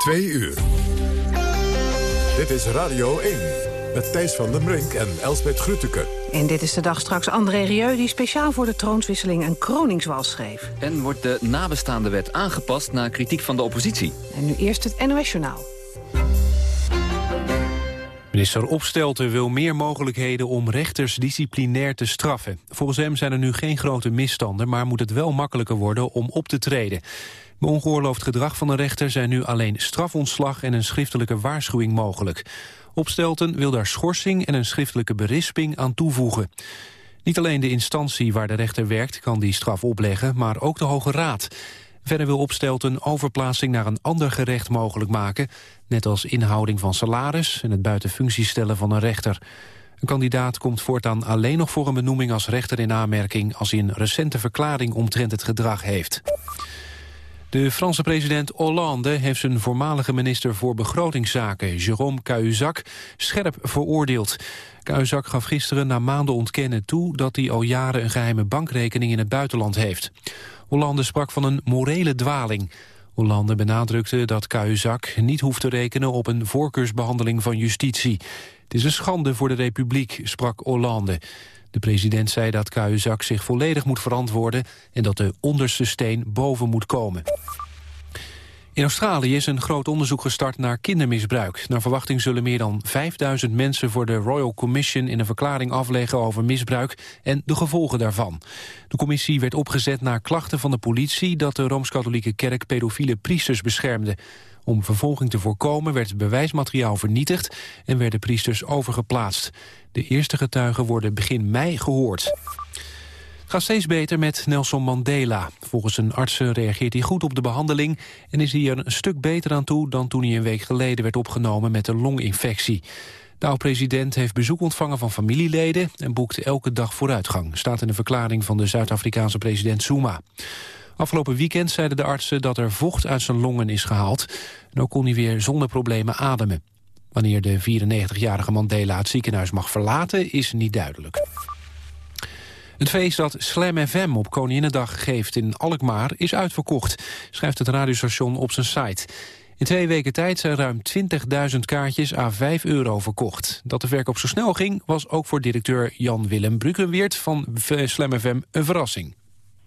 Twee uur. Dit is Radio 1 met Thijs van den Brink en Elsbeth Grütke. En dit is de dag straks André Rieu... die speciaal voor de troonswisseling een kroningswal schreef. En wordt de nabestaande wet aangepast na kritiek van de oppositie. En nu eerst het NOS Journaal. Minister Opstelten wil meer mogelijkheden om rechters disciplinair te straffen. Volgens hem zijn er nu geen grote misstanden... maar moet het wel makkelijker worden om op te treden. Bij ongeoorloofd gedrag van een rechter zijn nu alleen strafontslag... en een schriftelijke waarschuwing mogelijk. Opstelten wil daar schorsing en een schriftelijke berisping aan toevoegen. Niet alleen de instantie waar de rechter werkt kan die straf opleggen... maar ook de Hoge Raad. Verder wil Opstelten overplaatsing naar een ander gerecht mogelijk maken... net als inhouding van salaris en het buiten functie stellen van een rechter. Een kandidaat komt voortaan alleen nog voor een benoeming als rechter in aanmerking... als hij een recente verklaring omtrent het gedrag heeft. De Franse president Hollande heeft zijn voormalige minister voor begrotingszaken, Jérôme Cahuzac, scherp veroordeeld. Cahuzac gaf gisteren na maanden ontkennen toe dat hij al jaren een geheime bankrekening in het buitenland heeft. Hollande sprak van een morele dwaling. Hollande benadrukte dat Cahuzac niet hoeft te rekenen op een voorkeursbehandeling van justitie. Het is een schande voor de republiek, sprak Hollande. De president zei dat Cahuzac zich volledig moet verantwoorden... en dat de onderste steen boven moet komen. In Australië is een groot onderzoek gestart naar kindermisbruik. Naar verwachting zullen meer dan 5000 mensen voor de Royal Commission... in een verklaring afleggen over misbruik en de gevolgen daarvan. De commissie werd opgezet na klachten van de politie... dat de Rooms-Katholieke Kerk pedofiele priesters beschermde. Om vervolging te voorkomen werd bewijsmateriaal vernietigd... en werden priesters overgeplaatst. De eerste getuigen worden begin mei gehoord. Het gaat steeds beter met Nelson Mandela. Volgens een artsen reageert hij goed op de behandeling... en is hij er een stuk beter aan toe dan toen hij een week geleden werd opgenomen met een longinfectie. De oud-president heeft bezoek ontvangen van familieleden... en boekt elke dag vooruitgang, staat in de verklaring van de Zuid-Afrikaanse president Zuma. Afgelopen weekend zeiden de artsen dat er vocht uit zijn longen is gehaald. En ook kon hij weer zonder problemen ademen. Wanneer de 94-jarige Mandela het ziekenhuis mag verlaten is niet duidelijk. Het feest dat Slam FM op Koninginnedag geeft in Alkmaar is uitverkocht, schrijft het radiostation op zijn site. In twee weken tijd zijn ruim 20.000 kaartjes à 5 euro verkocht. Dat de verkoop zo snel ging was ook voor directeur Jan-Willem Brukenweert van Slam FM een verrassing.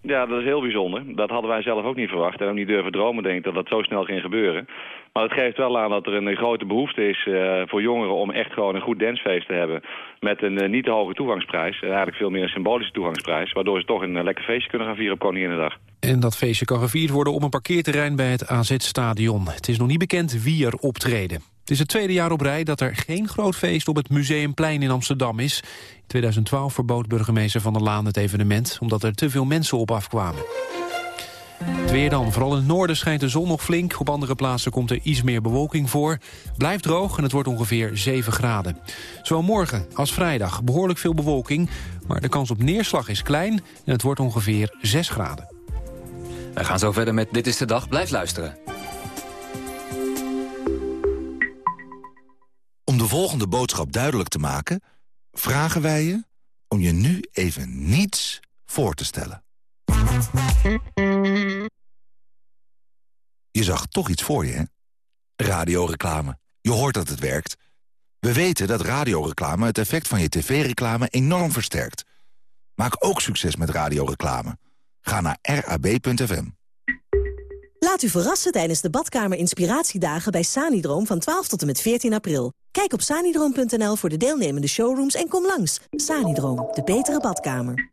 Ja, dat is heel bijzonder. Dat hadden wij zelf ook niet verwacht en ook niet durven dromen, denk ik, dat dat zo snel ging gebeuren. Maar het geeft wel aan dat er een grote behoefte is uh, voor jongeren om echt gewoon een goed dancefeest te hebben. Met een uh, niet te hoge toegangsprijs. En eigenlijk veel meer een symbolische toegangsprijs. Waardoor ze toch een lekker feestje kunnen gaan vieren op Koninginnedag. En dat feestje kan gevierd worden op een parkeerterrein bij het AZ-stadion. Het is nog niet bekend wie er optreden. Het is het tweede jaar op rij dat er geen groot feest op het Museumplein in Amsterdam is. In 2012 verbood burgemeester Van der Laan het evenement... omdat er te veel mensen op afkwamen. Het weer dan. Vooral in het noorden schijnt de zon nog flink. Op andere plaatsen komt er iets meer bewolking voor. Blijft droog en het wordt ongeveer 7 graden. Zowel morgen als vrijdag behoorlijk veel bewolking... maar de kans op neerslag is klein en het wordt ongeveer 6 graden. We gaan zo verder met Dit is de Dag. Blijf luisteren. Om de volgende boodschap duidelijk te maken... vragen wij je om je nu even niets voor te stellen. Je zag toch iets voor je, hè? Radioreclame. Je hoort dat het werkt. We weten dat radioreclame het effect van je tv-reclame enorm versterkt. Maak ook succes met radioreclame. Ga naar rab.fm. Laat u verrassen tijdens de Badkamer Inspiratiedagen bij Sanidroom van 12 tot en met 14 april. Kijk op sanidroom.nl voor de deelnemende showrooms en kom langs. Sanidroom, de betere badkamer.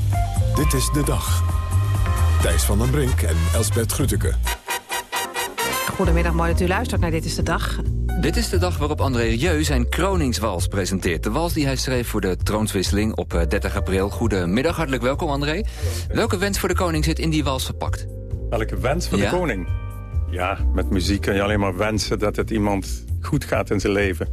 dit is de dag. Thijs van den Brink en Elsbert Grütke. Goedemiddag, mooi dat u luistert naar Dit is de Dag. Dit is de dag waarop André Rieu zijn kroningswals presenteert. De wals die hij schreef voor de troonswisseling op 30 april. Goedemiddag, hartelijk welkom André. Welke wens voor de koning zit in die wals verpakt? Welke wens voor Ja? de koning? ja, met muziek kan je alleen maar wensen dat het iemand goed gaat in zijn leven.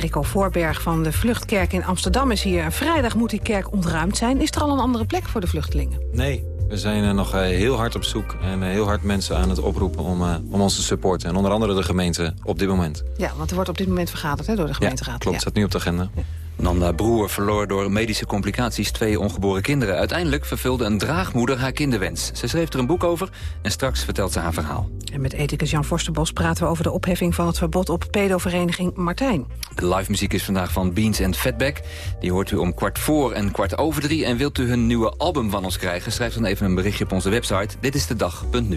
Rico Voorberg van de Vluchtkerk in Amsterdam is hier. Vrijdag moet die kerk ontruimd zijn. Is er al een andere plek voor de vluchtelingen? Nee, we zijn uh, nog uh, heel hard op zoek en uh, heel hard mensen aan het oproepen om, om ons te supporten. En onder andere de gemeente op dit moment. Ja, want er wordt op dit moment vergaderd hè, door de gemeenteraad. Ja, klopt, ja. staat nu op de agenda. Ja. Nanda Broer verloor door medische complicaties twee ongeboren kinderen. Uiteindelijk vervulde een draagmoeder haar kinderwens. Ze schreef er een boek over en straks vertelt ze haar verhaal. En met ethicus Jan Forsterbos praten we over de opheffing van het verbod op pedovereniging Martijn. De live muziek is vandaag van Beans and Fatback. Die hoort u om kwart voor en kwart over drie. En wilt u hun nieuwe album van ons krijgen? Schrijf dan even een berichtje op onze website. Dit is de dag.nu.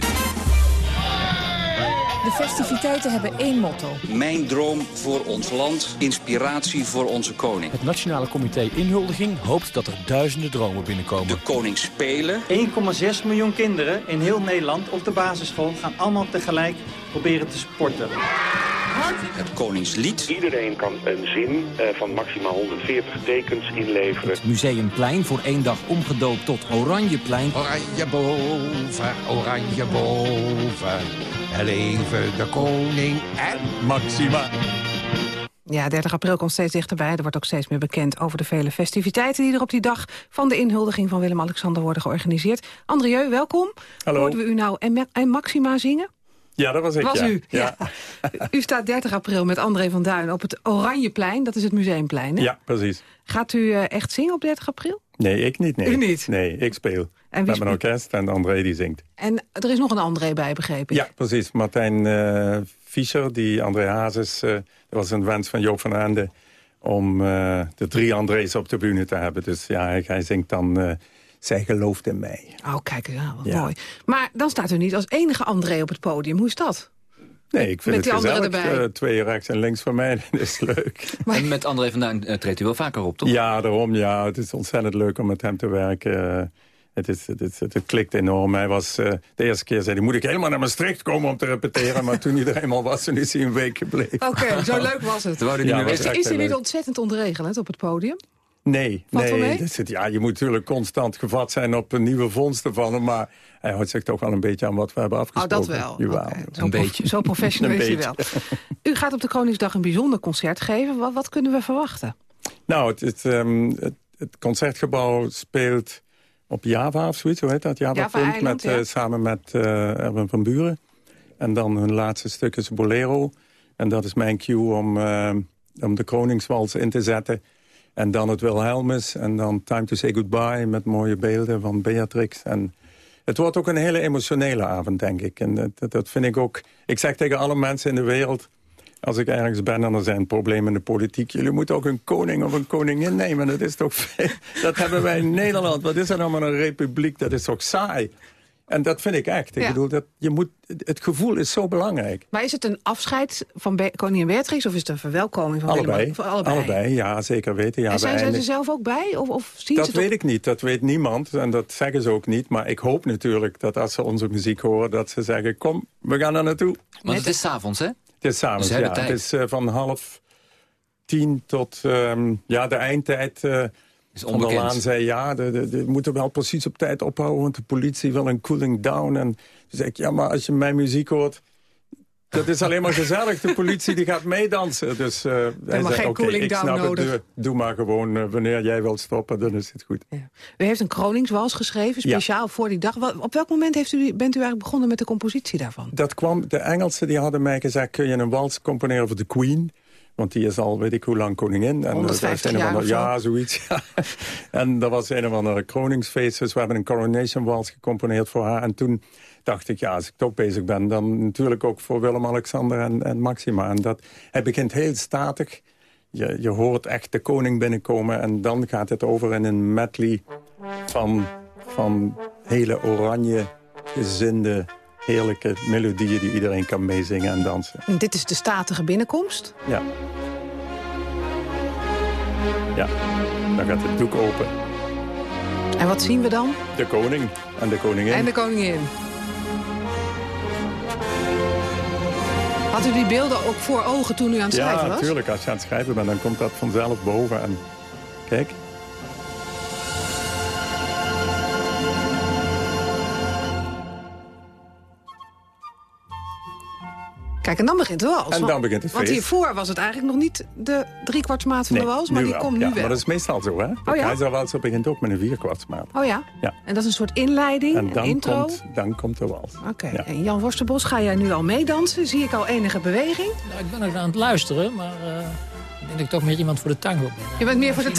De festiviteiten hebben één motto. Mijn droom voor ons land, inspiratie voor onze koning. Het Nationale Comité Inhuldiging hoopt dat er duizenden dromen binnenkomen. De koning spelen. 1,6 miljoen kinderen in heel Nederland op de basisschool gaan allemaal tegelijk proberen te sporten. Het Koningslied. Iedereen kan een zin van maximaal 140 tekens inleveren. Het Museumplein voor één dag omgedoopt tot Oranjeplein. Oranje boven, oranje boven. Leven de koning en Maxima. Ja, 30 april komt steeds dichterbij. Er wordt ook steeds meer bekend over de vele festiviteiten... die er op die dag van de inhuldiging van Willem-Alexander worden georganiseerd. Andrieu, welkom. Hallo. Hoorden we u nou en, en Maxima zingen? Ja, dat was ik, was ja. u, ja. ja. u staat 30 april met André van Duin op het Oranjeplein. Dat is het Museumplein, hè? Ja, precies. Gaat u uh, echt zingen op 30 april? Nee, ik niet. Nee. U niet? Nee, ik speel. En met mijn orkest en André die zingt. En er is nog een André bij, begrepen? Ja, precies. Martijn uh, Fischer, die André Hazes... Uh, dat was een wens van Joop van Ende om uh, de drie André's op de bühne te hebben. Dus ja, hij, hij zingt dan... zij gelooft in mij. Oh, kijk, ja, wat ja. mooi. Maar dan staat u niet als enige André op het podium. Hoe is dat? Nee, ik vind met het gezellig. Erbij. Uh, twee rechts en links van mij, dat is leuk. Maar... En met André vandaan uh, treedt u wel vaker op, toch? Ja, daarom. Ja, het is ontzettend leuk om met hem te werken. Uh, het, is, het, is, het, klikt enorm. Hij was, de eerste keer zei hij, moet ik helemaal naar Maastricht komen om te repeteren? maar toen hij er eenmaal was, toen is hij een week gebleven. Oké, okay, zo leuk was het. Ja, is hij niet ontzettend ontregelend op het podium? Nee, Wat nee. Dat zit, ja, je moet natuurlijk constant gevat zijn op een nieuwe vondsten van hem. Maar hij houdt zich toch wel een beetje aan wat we hebben afgesproken. Oh, dat wel. Jawel. Okay. Een beetje. Zo professioneel is hij wel. U gaat op de Koningsdag een bijzonder concert geven. Wat, wat kunnen we verwachten? Nou, het, het, um, het, het, concertgebouw speelt op Java of zoiets. Hoe heet dat? Java, Java met, ja. uh, Samen met uh, Erwin van Buren. En dan hun laatste stuk is Bolero. En dat is mijn cue om, uh, om de Koningswals in te zetten... En dan het Wilhelmus en dan Time to Say Goodbye... met mooie beelden van Beatrix. En het wordt ook een hele emotionele avond, denk ik. En dat, dat vind ik ook... Ik zeg tegen alle mensen in de wereld... als ik ergens ben en er zijn problemen in de politiek... jullie moeten ook een koning of een koningin nemen. Dat is toch. Dat hebben wij in Nederland. Wat is er nou maar een republiek? Dat is toch saai? En dat vind ik echt. Ik Ja. bedoel, dat je moet, het gevoel is zo belangrijk. Maar is het een afscheid van Be koningin Beatrix... of is het een verwelkoming van Allebei. Willem? Van allebei. allebei. ja, zeker weten. Ja, en zijn zij er zelf ook bij? Of, of zien Dat ze weet op- ik niet, dat weet niemand. En dat zeggen ze ook niet. Maar ik hoop natuurlijk dat als ze onze muziek horen... dat ze zeggen, kom, we gaan er naartoe. Want het is s'avonds, hè? Het is s'avonds, Dus ja. hebben Het tijd. is eh, van half tien tot... ehm, ja, de eindtijd... eh Is van der onbekend. Laan zei, ja, de, de, de moeten wel precies op tijd ophouden... want de politie wil een cooling down. En toen zei ik, ja, maar als je mijn muziek hoort... Dat is alleen maar gezellig. De politie die gaat meedansen. Dus eh hij maar zei, oké, ik snap nodig. het. Doe, doe maar gewoon eh, wanneer jij wilt stoppen, dan is het goed. U heeft een Koningswals geschreven, Ja. speciaal voor die dag. Op welk moment heeft u, bent u eigenlijk begonnen met de compositie daarvan? Dat kwam, de Engelsen die hadden mij gezegd... kun je een wals componeren voor de Queen? Want die is al, weet ik hoe lang koningin. En, eh, 150 dat is een jaar of. Ja, zoiets. ja. en dat was een of andere kroningsfeest. Dus we hebben een coronation wals gecomponeerd voor haar. En toen dacht ik, ja, als ik toch bezig ben... dan natuurlijk ook voor Willem-Alexander en, en Maxima. En dat, hij begint heel statig. Je, je hoort echt de koning binnenkomen... en dan gaat het over in een medley van, van hele oranje gezinde... heerlijke melodieën die iedereen kan meezingen en dansen. En dit is de statige binnenkomst. Ja. Ja, dan gaat het doek open. En wat zien we dan? De koning en de koningin. En de koningin. Had u die beelden ook voor ogen toen u aan het schrijven ja, was? natuurlijk. Als je aan het schrijven bent, dan komt dat vanzelf boven. En kijk. Kijk, en dan begint de wals. En dan Want- begint het Want feest. hiervoor was het eigenlijk nog niet de driekwartsmaat van Nee, de wals, maar die wel. komt nu ja, wel. Maar dat is meestal zo, hè? De ja? keizerwals begint ook met een vierkwartsmaat. Oh ja? Ja. En dat is een soort inleiding, En een dan intro? komt, dan komt de wals. Oké. Ja. En Jan Worstenbos, ga jij nu al meedansen? Zie ik al enige beweging? Nou, ik ben nog aan het luisteren, maar eh, ik denk dat ik toch meer iemand voor de tango ben. Je bent meer voor de...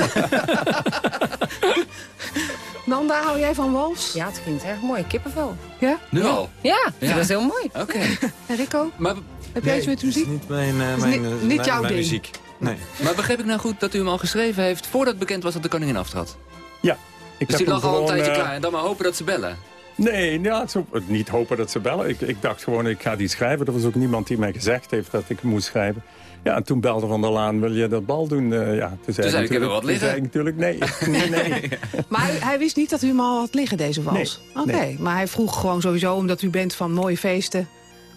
Nanda, hou jij van wals? Ja, het klinkt erg mooi. Kippenvel. Ja? Nu al? Ja, Ja. dat is heel mooi. Oké. En Rico? Maar, Heb jij iets met muziek? niet mijn, eh, is mijn, niet- eh, niet jouw mijn ding. muziek. Nee. maar begreep ik nou goed dat u hem al geschreven heeft... voordat bekend was dat de koningin aftrad? Ja. Ik dus heb die lag al een gewoon, tijdje eh, klaar en dan maar hopen dat ze bellen? Nee, ja, zo, niet hopen dat ze bellen. Ik, ik dacht gewoon, ik ga die schrijven. Er was ook niemand die mij gezegd heeft dat ik moest schrijven. Ja, en toen belde Van der Laan, wil je dat bal doen? Eh, ja, toen zei, zei ik heb wel wat toen liggen. zei ik natuurlijk nee. nee, nee. Maar hij, hij wist niet dat u hem al had liggen, deze wals? Nee, Oké, nee. maar hij vroeg gewoon sowieso, omdat u bent van mooie feesten...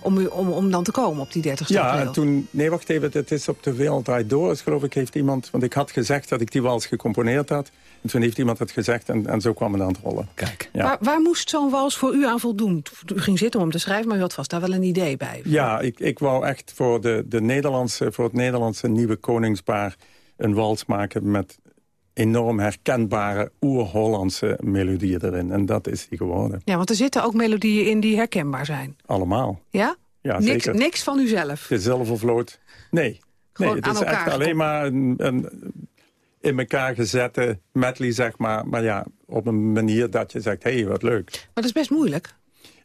om, u, om, om dan te komen op die 30 Ja, en toen... Nee, wacht even. Het is op de Wereld Draait Door. is geloof ik heeft iemand... Want ik had gezegd dat ik die wals gecomponeerd had. En toen heeft iemand het gezegd en, en zo kwam het aan het rollen. Kijk. Ja. Waar, waar moest zo'n wals voor u aan voldoen? U ging zitten om hem te schrijven, maar u had vast daar wel een idee bij. Ja, ik, ik wou echt voor, de, de Nederlandse, voor het Nederlandse nieuwe koningspaar... een wals maken met enorm herkenbare oer-Hollandse melodieën erin. En dat is die geworden. Ja, want er zitten ook melodieën in die herkenbaar zijn. Allemaal. Ja? Ja, niks, zeker. niks van uzelf. De zilvervloot. Nee. Nee, het aan is echt alleen maar een, een in elkaar gezette medley, zeg maar. Maar ja, op een manier dat je zegt, hé, hey, wat leuk. Maar dat is best moeilijk.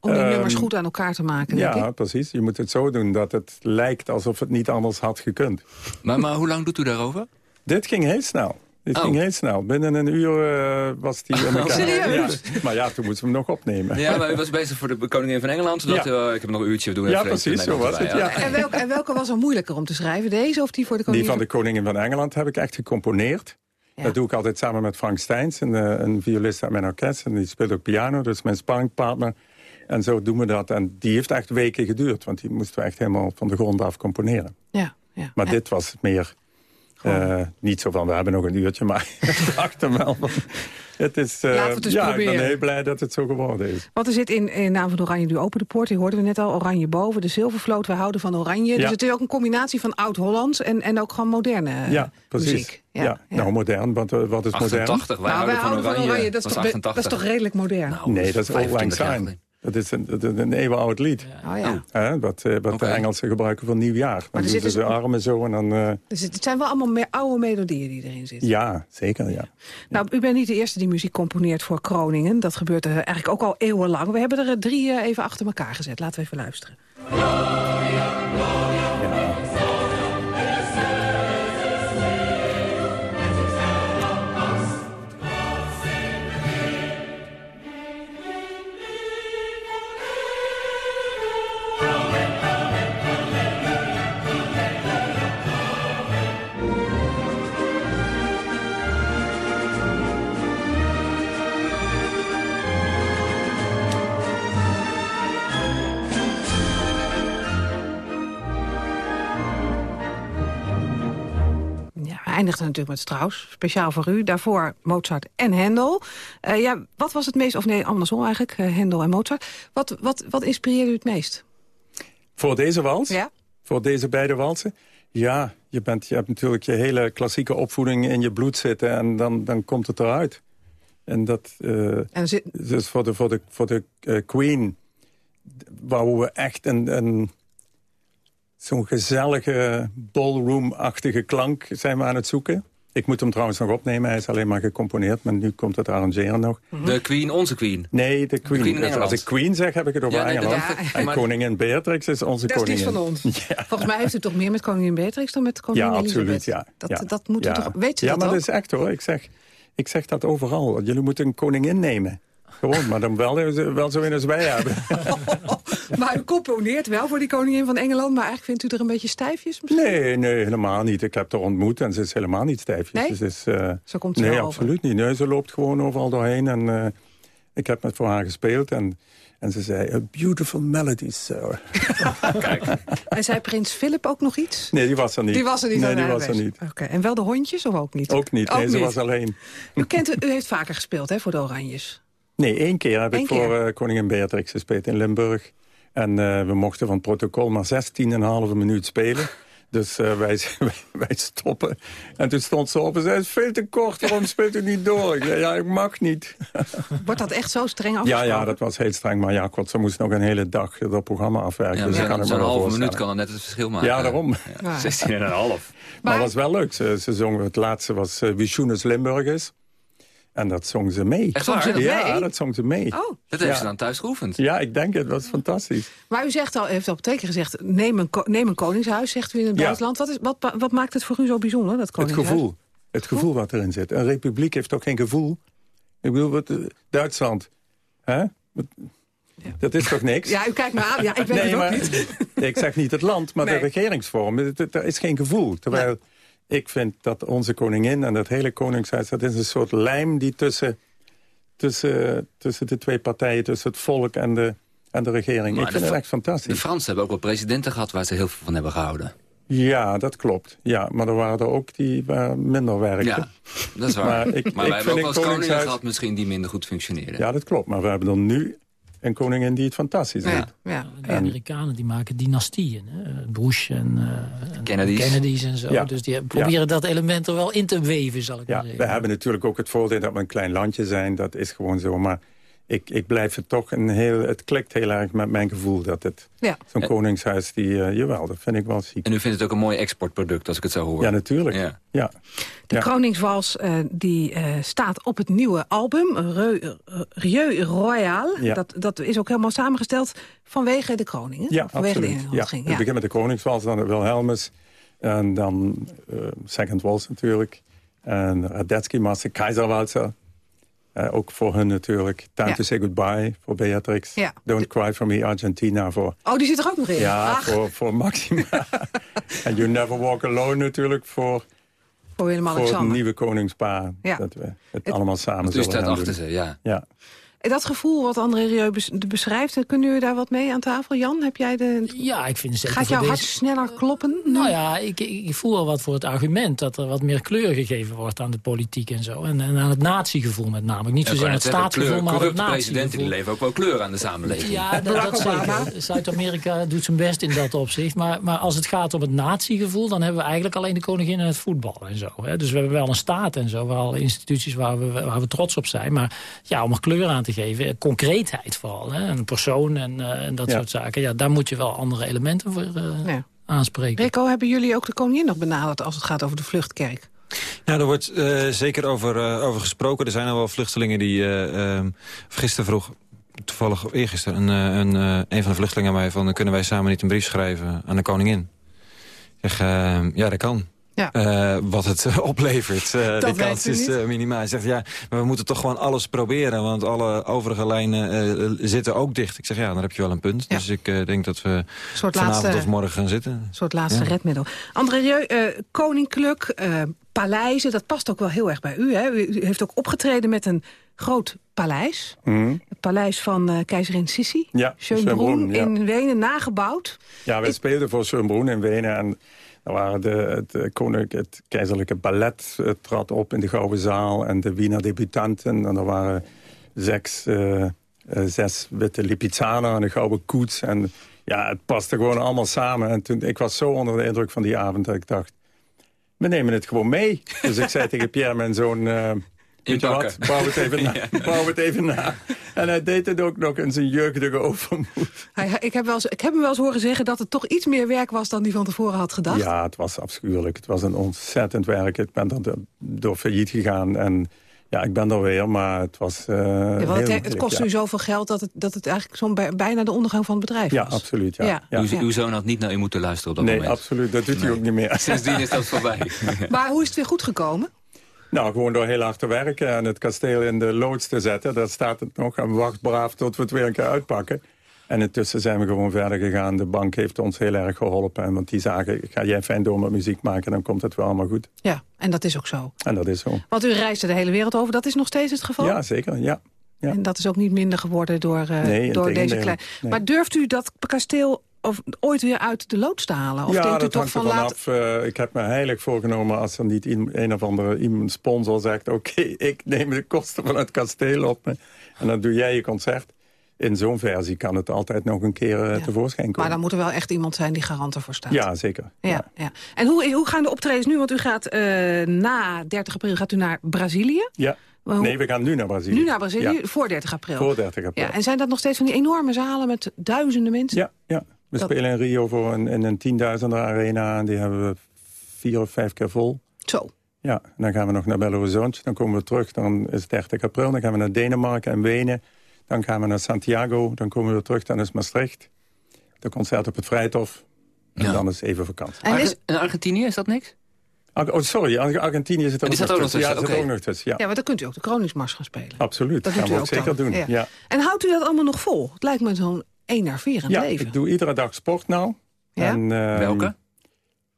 Om die Ehm, nummers goed aan elkaar te maken, denk Ja, ik. precies. Je moet het zo doen dat het lijkt alsof het niet anders had gekund. Maar, maar hoe lang doet u daarover? Dit ging heel snel. Dit Oh. ging heel snel. Binnen een uur eh, was die in elkaar. serieus? Ja, maar ja, toen moesten we hem nog opnemen. Ja, maar u was bezig voor de koningin van Engeland. Ja. u, oh, ik heb nog een uurtje, doen Ja, precies, zo was het, ja. En welke, en welke was er moeilijker om te schrijven? Deze of die voor de Die koningin? van de Koningin van Engeland heb ik echt gecomponeerd. Dat doe ik altijd samen met Frank Steins, een, eh, een violist uit mijn orkest. En die speelt ook piano, dus mijn sparringpartner. En zo doen we dat. En die heeft echt weken geduurd, want die moesten we echt helemaal van de grond af componeren. Ja, ja. Maar dit was meer... eh, niet zo van, we hebben nog een uurtje, maar ik dacht hem wel. Het is, eh, Laten we het eens ja, ik proberen. ben heel blij dat het zo geworden is. Want er zit in, in naam van Oranje nu open de poort. Die hoorden we net al. Oranje boven, de zilvervloot. We houden van oranje. Dus het is ook een combinatie van oud-Hollands en, en ook gewoon moderne ja, precies. muziek. Ja, Nou, modern, want eh, wat is modern? 88, wij Nou, wij houden van oranje. Dat is, toch, be- dat is 88. toch redelijk modern? nee, dat is Old Lang 25 jaar Syne. geleden. Dat is een, dat is een eeuwenoud lied. Oh ja. Hè, wat eh, wat Oké. de Engelsen gebruiken voor nieuwjaar. Dan er doen ze dus- de armen zo en dan... eh, Dus het zijn wel allemaal me- oude melodieën die erin zitten. ja, zeker, ja. Nou, u bent niet de eerste die muziek componeert voor Kroningen. Dat gebeurt er eigenlijk ook al eeuwenlang. We hebben er eh, drie eh, even achter elkaar gezet. Laten we even luisteren. Ja, we eindigden natuurlijk met Strauss. Speciaal voor u. Daarvoor Mozart en Hendel. Eh, ja, wat was het meest... Of nee, andersom eigenlijk. eh, Hendel en Mozart. Wat, wat, wat inspireerde u het meest? Voor deze wals? Ja. Voor deze beide walsen? Ja, je, bent, je hebt natuurlijk je hele klassieke opvoeding in je bloed zitten... en dan, dan komt het eruit. En dat... eh, En zit, dus voor de, voor de, voor de Queen wouden we echt een, een, zo'n gezellige ballroom-achtige klank zijn we aan het zoeken. Ik moet hem trouwens nog opnemen, hij is alleen maar gecomponeerd... maar nu komt het arrangeren nog. De queen, onze queen. Nee, de Queen. Dus. Als ik Queen zeg, heb ik het over Ja, nee, Engeland. En Maar- koningin Beatrix is onze dat is koningin. iets van ons. Volgens mij heeft u toch meer met koningin Beatrix dan met koningin Ja, Elisabeth? absoluut. Ja. Dat, ja. dat moet u ja. toch... Weet ja, dat maar ook? dat is echt hoor. Ik zeg, ik zeg dat overal. Jullie moeten een koningin nemen. Gewoon, maar dan wel, wel zo in als wij hebben. Maar u componeert wel voor die koningin van Engeland... maar eigenlijk vindt u er een beetje stijfjes misschien? Nee, nee, helemaal niet. Ik heb haar ontmoet en ze is helemaal niet stijfjes. Nee? Het is, eh, Zo komt ze Nee, wel over. absoluut niet. Nee, ze loopt gewoon overal doorheen. En eh, ik heb met voor haar gespeeld en, en ze zei... A beautiful melody, sir. En zei prins Philip ook nog iets? Nee, die was er niet. Die was er niet Nee, die was er niet. Oké, En wel de hondjes of ook niet? Ook niet. Ook nee, ze niet. was alleen. U, kent, u heeft vaker gespeeld hè, voor de Oranjes. Nee, één keer heb Eén ik keer? voor eh, koningin Beatrix gespeeld in Limburg. En eh, we mochten van het protocol maar 16,5 minuut spelen. Dus uh, wij, wij stoppen. En toen stond ze op en zei, het is veel te kort, waarom speelt u niet door? Ik zei, ja, ik mag niet. Wordt dat echt zo streng afgesproken? Ja, ja, dat was heel streng. Maar ja, God, ze moest nog een hele dag dat programma afwerken. Ja, dus zo'n zo halve minuut kan dan net het verschil maken. Ja, daarom. Ja. 16,5. Maar, maar het was wel leuk. Ze, ze zongen, het laatste was uh, Wie Schoenes Limburg is. En dat zong ze mee. Echt waar? ja, mee? dat zong ze mee. Oh. Dat heeft ja. ze dan thuis geoefend? Ja, ik denk het. Dat was fantastisch. Maar u zegt al, heeft al twee keer gezegd, neem een, neem een koningshuis, zegt u in het Ja. buitenland. Wat, is, wat, wat maakt het voor u zo bijzonder, dat Het koningshuis? gevoel. Het gevoel wat erin zit. Een republiek heeft toch geen gevoel? Ik bedoel, wat, eh, Duitsland. Hè? Wat- Dat is toch niks? Ja, u kijkt me aan. Ja, ik weet nee, het ook maar, niet. ik zeg niet het land, maar Nee. de regeringsvorm. het- het- Er is geen gevoel. Terwijl ik vind dat onze koningin en dat hele koningshuis... dat is een soort lijm die tussen, tussen, tussen de twee partijen... tussen het volk en de, en de regering. Maar ik de vind het echt fantastisch. De Fransen hebben ook wel presidenten gehad waar ze heel veel van hebben gehouden. Ja, dat klopt. Ja, maar er waren er ook die minder werkten. Ja, dat is waar. Maar Maar, ik- ik wij hebben ook wel koningen koningshuis- gehad misschien die minder goed functioneerden. Ja, dat klopt. Maar we hebben dan nu een koningin die het fantastisch. Ja, ja. De Amerikanen die maken dynastieën. Hè? Bush en eh, Kennedys. Kennedys en zo. Ja. Dus die proberen dat element er wel in te weven, zal ik Ja, maar we zeggen. hebben natuurlijk ook het voordeel dat we een klein landje zijn. Dat is gewoon zo. Maar ik, ik blijf het toch een heel... Het klikt heel erg met mijn gevoel dat het... Ja. Zo'n koningshuis, die, eh, jawel, dat vind ik wel ziek. En u vindt het ook een mooi exportproduct, als ik het zo hoor. Ja, natuurlijk. Ja. Ja. De Ja. Koningswals eh, die, eh, staat op het nieuwe album, Reu- Rieu Royal. Ja. Dat, dat is ook helemaal samengesteld vanwege de koning. hè? Ja, vanwege absoluut. de Ja. Het begint met de Koningswals, dan de Wilhelmus. En dan eh, Second Waltz natuurlijk. En Radetzky, Master Eh, ook voor hun natuurlijk. Time Ja. to say goodbye voor Beatrix. Ja. Don't cry for me, Argentina voor... Oh, die zit er ook nog in? Ja, Ach, voor, voor Maxima. en You Never Walk Alone natuurlijk voor, voor voor het nieuwe koningspaar. Ja. Dat we het, allemaal samen u zullen staat gaan achter ze, ja. Ja. Dat gevoel wat André Rieu bes- beschrijft, kunnen u daar wat mee aan tafel? Jan, heb jij de... Ja, ik vind het zeker Gaat jouw hart deze- sneller kloppen? Nou ja, ik, ik voel wel wat voor het argument... dat er wat meer kleur gegeven wordt aan de politiek en zo. En, en aan het natiegevoel met name. Niet Ja, zozeer aan het staatsgevoel, maar aan het corrupte presidenten die natiegevoel. leven ook wel kleur aan de samenleving. Ja, dat, dat zeker. Zuid-Amerika doet zijn best in dat opzicht. Maar, maar als het gaat om het natiegevoel... dan hebben we eigenlijk alleen de koningin en het voetbal en zo. Hè. Dus we hebben wel een staat en zo. Waar alle instituties waar we, waar we trots op zijn. Maar ja, om er kleur aan te geven, eh, concreetheid vooral. Hè. Een persoon en, eh, en dat Ja. soort zaken. Ja, daar moet je wel andere elementen voor eh, Ja. aanspreken. Rico, hebben jullie ook de koningin nog benaderd als het gaat over de vluchtkerk? Nou, er wordt eh, zeker over, eh, over gesproken. Er zijn al wel vluchtelingen die... eh, ehm, gisteren vroeg, toevallig eergisteren... een, een, eh, een van de vluchtelingen aan mij van... kunnen wij samen niet een brief schrijven aan de koningin? Ik zeg, eh, ja, dat kan. Ja. Eh, wat het eh, oplevert. Eh, de kans is eh, minimaal. Hij zegt, ja, maar we moeten toch gewoon alles proberen... want alle overige lijnen eh, zitten ook dicht. Ik zeg, ja, dan heb je wel een punt. Ja. Dus ik eh, denk dat we soort vanavond laatste- of morgen gaan zitten. Een soort laatste Ja. redmiddel. André Rieu, eh, koninklijk, eh, paleizen, dat past ook wel heel erg bij u, hè? U, u heeft ook opgetreden met een groot paleis. Mhm. Het paleis van eh, keizerin Sissi. Ja, Schönbrunn Schönbrunn, ja. in Wenen nagebouwd. Ja, wij speelden voor Schönbrunn in Wenen. En daar waren de, het, eh, het keizerlijke ballet eh, trad op in de Gouden Zaal. En de Wiener debutanten. En er waren zes, eh, zes witte Lipizzaner en de Gouden Koets. En ja, het paste gewoon allemaal samen. En toen, ik was zo onder de indruk van die avond dat ik dacht... we nemen het gewoon mee. Dus ik zei tegen Pierre, mijn zoon... Weet je wat, bouw het, even na, bouw het even na. En hij deed het ook nog in zijn jeugdige overmoed. Hij, ik, heb wel eens, ik heb hem wel eens horen zeggen dat het toch iets meer werk was dan hij van tevoren had gedacht. Ja, het was afschuwelijk. Het was een ontzettend werk. Ik ben er do- door failliet gegaan en ja, ik ben er weer, maar het was eh Ja, want heel het, het moeilijk, kostte ja. u zoveel geld dat het, dat het eigenlijk zo'n bij- bijna de ondergang van het bedrijf Ja, was. absoluut. Ja. Ja. Ja. Uw, uw zoon had niet naar u moeten luisteren op dat Nee, moment. absoluut. Dat doet hij ook niet meer. Sindsdien is dat voorbij. Maar hoe is het weer goed gekomen? Nou, gewoon door heel hard te werken en het kasteel in de loods te zetten. Daar staat het nog en wacht braaf tot we het weer een keer uitpakken. En intussen zijn we gewoon verder gegaan. De bank heeft ons heel erg geholpen. En Want die zagen, ga jij fijn door met muziek maken, dan komt het wel allemaal goed. Ja, en dat is ook zo. En dat is zo. Want u reisde de hele wereld over, dat is nog steeds het geval? Ja, zeker. Ja. ja. En dat is ook niet minder geworden door, eh, Nee, door deze kleine... Nee. Maar durft u dat kasteel of, ooit weer uit de loods te halen? Of ja, denkt u dat toch hangt van ervan laat... af. Eh, ik heb me heilig voorgenomen als er niet een, of andere iemand sponsor zegt... oké, ik neem de kosten van het kasteel op me en dan doe jij je concert. in zo'n versie kan het altijd nog een keer uh, tevoorschijn komen. Maar dan moet er wel echt iemand zijn die garant ervoor staat. Ja, zeker. Ja, ja. En hoe, hoe gaan de optredens nu? Want u gaat uh, na 30 april gaat u naar Brazilië. Ja. Nee, we gaan nu naar Brazilië. Nu naar Brazilië, voor 30 april. Voor 30 april. Ja, en zijn dat nog steeds van die enorme zalen met duizenden mensen? Ja, ja. We spelen in Rio voor een, in een tienduizender arena. En die hebben we vier of vijf keer vol. Zo. Ja, en dan gaan we nog naar Belo Horizonte. Dan komen we terug, dan is het 30 april. Dan gaan we naar Denemarken en Wenen. Dan gaan we naar Santiago. Dan komen we terug, dan is Maastricht. De concert op het Vrijthof. En ja. dan is even vakantie. En, is... en Argentinië, is dat niks? Oh, sorry, Argentinië zit er ook, nog tussen. Ja, okay. zit ook nog tussen. Ja. ja, maar dan kunt u ook de Kroningsmars gaan spelen. Absoluut, dat gaan we ook, ook zeker dan. doen. Ja. ja. En houdt u dat allemaal nog vol? Het lijkt me zo'n enerverend ja, leven. ik doe iedere dag sport nou. Ja? En, uh, Welke?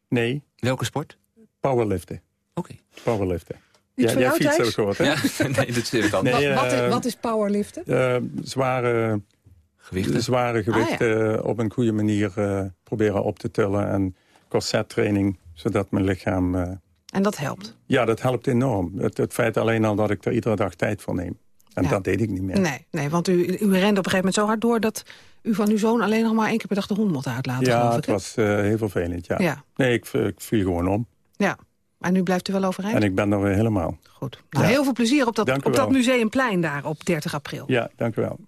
Nee. Welke sport? Powerliften. Oké. Okay. Powerliften. Iets ja, jij fietst ook gehoord, hè? Ja, nee, dat. Nee, uh, wat, is, wat is powerliften? Uh, zware gewichten, zware gewichten ah, ja. op een goede manier uh, proberen op te tillen. En corsettraining, zodat mijn lichaam... Uh, en dat helpt? Ja, dat helpt enorm. Het, het, feit alleen al dat ik er iedere dag tijd voor neem. En ja. dat deed ik niet meer. Nee, nee want u, u rende op een gegeven moment zo hard door... dat u van uw zoon alleen nog maar één keer per dag de hond mocht uitlaten. Ja, ik, het was uh, heel vervelend, ja. ja. Nee, ik, ik viel gewoon om. Ja, en nu blijft u wel overeind? En ik ben er weer helemaal. Goed. Nou, ja. Heel veel plezier op dat, dank op dat museumplein daar op 30 april. Ja, dank u wel.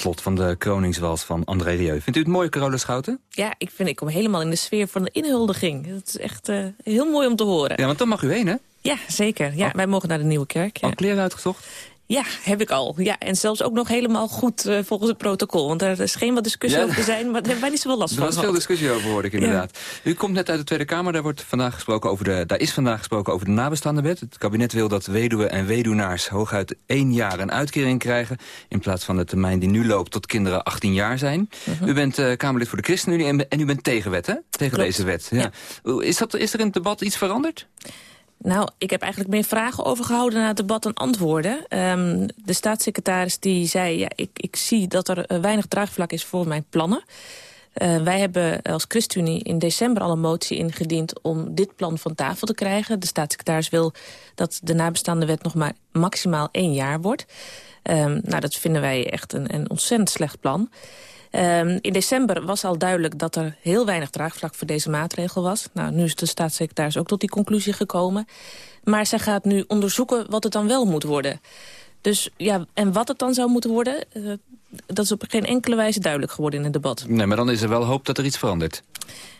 Slot van de Kroningswals van André Rieu. Vindt u het mooi, Carola Schouten? Ja, ik vind ik kom helemaal in de sfeer van de inhuldiging. Het is echt uh, heel mooi om te horen. Ja, want dan mag u heen, hè? Ja, zeker. Ja, oh. Wij mogen naar de Nieuwe Kerk. Ja. Al kleren uitgezocht? Ja, heb ik al. Ja, en zelfs ook nog helemaal goed uh, volgens het protocol. Want er is geen wat discussie ja. over te zijn, maar daar hebben wij niet zoveel last er van. Er was veel discussie over, hoorde ik inderdaad. Ja. U komt net uit de Tweede Kamer, daar, wordt vandaag gesproken over de, daar is vandaag gesproken over de nabestaandenwet. Het kabinet wil dat weduwen en weduwnaars hooguit één jaar een uitkering krijgen... in plaats van de termijn die nu loopt tot kinderen 18 jaar zijn. Uh -huh. U bent uh, Kamerlid voor de ChristenUnie en, en, u bent tegen wet, hè? Tegen Klopt. deze wet. Ja. Is, dat, is er in het debat iets veranderd? Nou, ik heb eigenlijk meer vragen overgehouden na het debat dan antwoorden. Um, de staatssecretaris die zei, ja, ik, ik zie dat er uh, weinig draagvlak is voor mijn plannen. Uh, wij hebben als ChristenUnie in december al een motie ingediend om dit plan van tafel te krijgen. De staatssecretaris wil dat de nabestaande wet nog maar maximaal één jaar wordt. Um, nou, dat vinden wij echt een, een ontzettend slecht plan. Um, in december was al duidelijk dat er heel weinig draagvlak voor deze maatregel was. Nou, nu is de staatssecretaris ook tot die conclusie gekomen. Maar zij gaat nu onderzoeken wat het dan wel moet worden. Dus ja, en wat het dan zou moeten worden, uh, dat is op geen enkele wijze duidelijk geworden in het debat. Nee, maar dan is er wel hoop dat er iets verandert.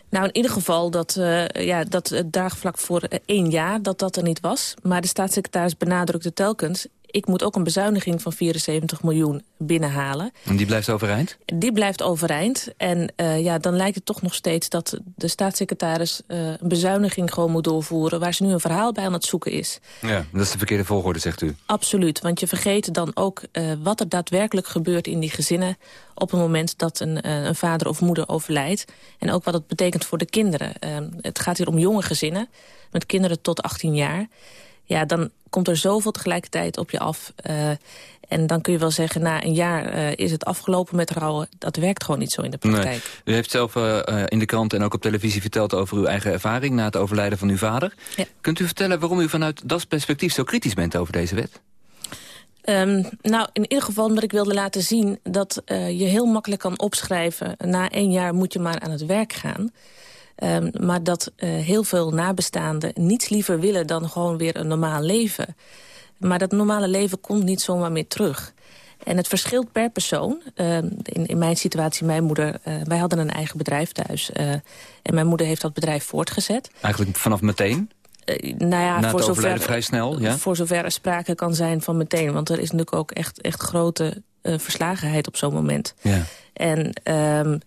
Nou, in ieder geval dat, uh, ja, dat het draagvlak voor één jaar, dat dat er niet was. Maar de staatssecretaris benadrukte telkens... ik moet ook een bezuiniging van 74 miljoen binnenhalen. En die blijft overeind? Die blijft overeind. En uh, ja, dan lijkt het toch nog steeds dat de staatssecretaris een bezuiniging gewoon moet doorvoeren... waar ze nu een verhaal bij aan het zoeken is. Ja, dat is de verkeerde volgorde, zegt u. Absoluut, want je vergeet dan ook wat er daadwerkelijk gebeurt in die gezinnen... op het moment dat een, een vader of moeder overlijdt. En ook wat het betekent voor de kinderen. Uh, het gaat hier om jonge gezinnen met kinderen tot 18 jaar. Ja, dan komt er zoveel tegelijkertijd op je af. Uh, en dan kun je wel zeggen, na een jaar uh, is het afgelopen met rouwen. Dat werkt gewoon niet zo in de praktijk. Nee. U heeft zelf uh, in de krant en ook op televisie verteld over uw eigen ervaring... na het overlijden van uw vader. Ja. Kunt u vertellen waarom u vanuit dat perspectief zo kritisch bent over deze wet? Um, nou, in ieder geval omdat ik wilde laten zien dat je heel makkelijk kan opschrijven... na één jaar moet je maar aan het werk gaan. Um, maar dat uh, heel veel nabestaanden niets liever willen dan gewoon weer een normaal leven. maar dat normale leven komt niet zomaar meer terug. En het verschilt per persoon. Uh, in, in, mijn situatie, mijn moeder, uh, wij hadden een eigen bedrijf thuis. Uh, en mijn moeder heeft dat bedrijf voortgezet. Eigenlijk vanaf meteen? nou ja, voor zover, vrij snel, ja? voor zover er sprake kan zijn van meteen. Want er is natuurlijk ook echt, echt grote verslagenheid op zo'n moment. Ja. En um,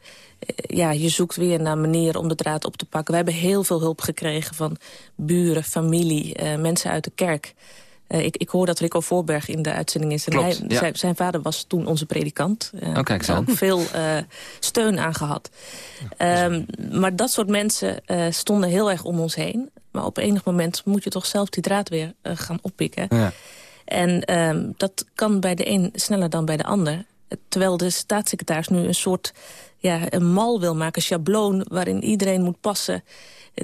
ja, je zoekt weer naar manieren om de draad op te pakken. We hebben heel veel hulp gekregen van buren, familie, mensen uit de kerk... Uh, ik, ik hoor dat Rico Voorberg in de uitzending is. En Klopt, hij, ja. zijn, zijn, vader was toen onze predikant. Uh, oh, kijk ook veel uh, steun aan gehad. Um, maar dat soort mensen stonden heel erg om ons heen. Maar op enig moment moet je toch zelf die draad weer gaan oppikken. Ja. En um, dat kan bij de een sneller dan bij de ander. Terwijl de staatssecretaris nu een soort ja, een mal wil maken, een schabloon... waarin iedereen moet passen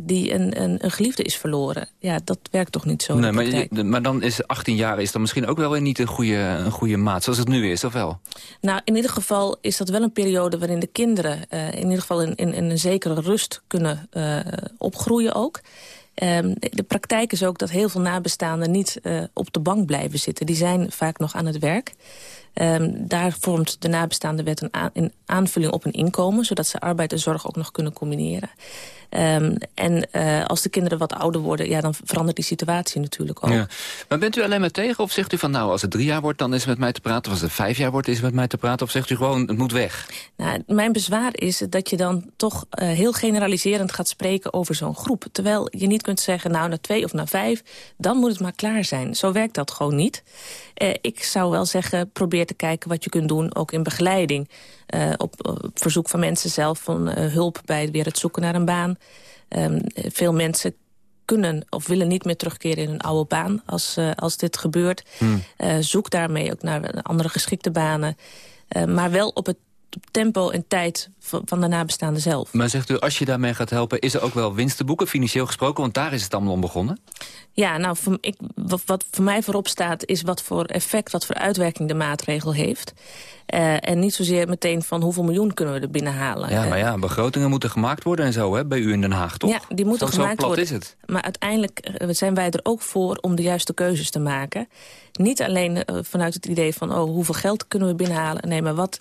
die een, een, een, geliefde is verloren. Ja, dat werkt toch niet zo nee, maar, je, maar, dan is 18 jaar is dan misschien ook wel weer niet een goede, een goede maat, zoals het nu is, of wel? Nou, in ieder geval is dat wel een periode waarin de kinderen... Uh, in ieder geval in, in, in, een zekere rust kunnen uh, opgroeien ook. Um, de praktijk is ook dat heel veel nabestaanden niet uh, op de bank blijven zitten. Die zijn vaak nog aan het werk. Um, daar vormt de nabestaande wet een, aan, een, aanvulling op een inkomen... zodat ze arbeid en zorg ook nog kunnen combineren. Um, en uh, als de kinderen wat ouder worden, ja, dan verandert die situatie natuurlijk ook. Ja. Maar bent u alleen maar tegen of zegt u van... nou, als het drie jaar wordt, dan is het met mij te praten... of als het vijf jaar wordt, is het met mij te praten... of zegt u gewoon, het moet weg? Nou, mijn bezwaar is dat je dan toch uh, heel generaliserend gaat spreken over zo'n groep. Terwijl je niet kunt zeggen, nou, na twee of na vijf... dan moet het maar klaar zijn. Zo werkt dat gewoon niet. Uh, ik zou wel zeggen, probeer te kijken wat je kunt doen, ook in begeleiding. Uh, op, op, verzoek van mensen zelf, van uh, hulp bij weer het zoeken naar een baan. Um, veel mensen kunnen of willen niet meer terugkeren in een oude baan als, uh, als dit gebeurt. Hmm. zoek daarmee ook naar andere geschikte banen. maar wel op het tempo en tijd van de nabestaanden zelf. Maar zegt u, als je daarmee gaat helpen... is er ook wel winst te boeken, financieel gesproken? Want daar is het allemaal om begonnen. Ja, nou, voor, ik, wat, wat, voor mij voorop staat... is wat voor effect, wat voor uitwerking de maatregel heeft. Uh, en niet zozeer meteen van hoeveel miljoen kunnen we er binnenhalen. Ja, maar ja, begrotingen moeten gemaakt worden en zo, hè, bij u in Den Haag, toch? Ja, die moeten zo, gemaakt zo plat worden. is het. Maar uiteindelijk uh, zijn wij er ook voor om de juiste keuzes te maken. Niet alleen vanuit het idee van, oh, hoeveel geld kunnen we binnenhalen? Nee, maar wat,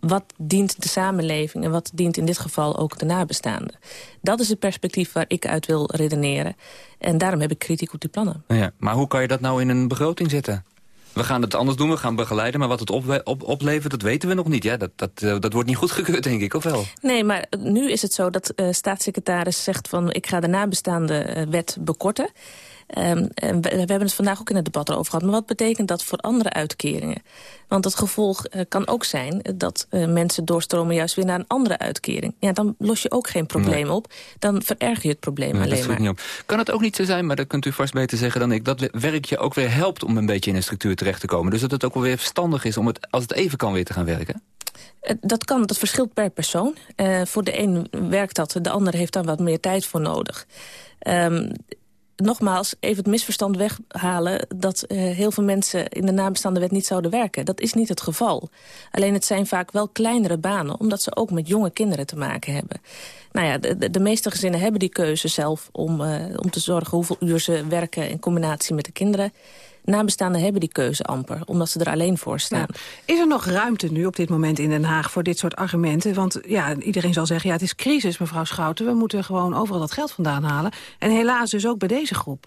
wat dient de samenleving en wat dient in dit geval ook de nabestaanden? Dat is het perspectief waar ik uit wil redeneren. En daarom heb ik kritiek op die plannen. Ja, maar hoe kan je dat nou in een begroting zetten? We gaan het anders doen, we gaan begeleiden. Maar wat het op, op, oplevert, dat weten we nog niet. Ja, dat, dat, uh, dat wordt niet goedgekeurd, denk ik, of wel? Nee, maar nu is het zo dat uh, staatssecretaris zegt van... ik ga de nabestaande uh, wet bekorten. Um, we, we, hebben het vandaag ook in het debat erover gehad. Maar wat betekent dat voor andere uitkeringen? Want het gevolg uh, kan ook zijn dat uh, mensen doorstromen juist weer naar een andere uitkering. Ja, dan los je ook geen probleem nee. op. Dan vererger je het probleem nee, alleen dat maar. Niet op. Kan het ook niet zo zijn, maar dat kunt u vast beter zeggen dan ik... dat werk je ook weer helpt om een beetje in een structuur terecht te komen. Dus dat het ook wel weer verstandig is om het, als het even kan, weer te gaan werken? Dat kan, dat verschilt per persoon. Uh, voor de een werkt dat, de ander heeft daar wat meer tijd voor nodig. Um, nogmaals, even het misverstand weghalen... dat uh, heel veel mensen in de nabestaande wet niet zouden werken. Dat is niet het geval. Alleen het zijn vaak wel kleinere banen... omdat ze ook met jonge kinderen te maken hebben. Nou ja, de, de, meeste gezinnen hebben die keuze zelf... Om, uh, om te zorgen hoeveel uur ze werken in combinatie met de kinderen... Nabestaanden hebben die keuze amper, omdat ze er alleen voor staan. Ja. Is er nog ruimte nu op dit moment in Den Haag voor dit soort argumenten? Want ja, iedereen zal zeggen, ja, het is crisis, mevrouw Schouten. We moeten gewoon overal dat geld vandaan halen. En helaas dus ook bij deze groep.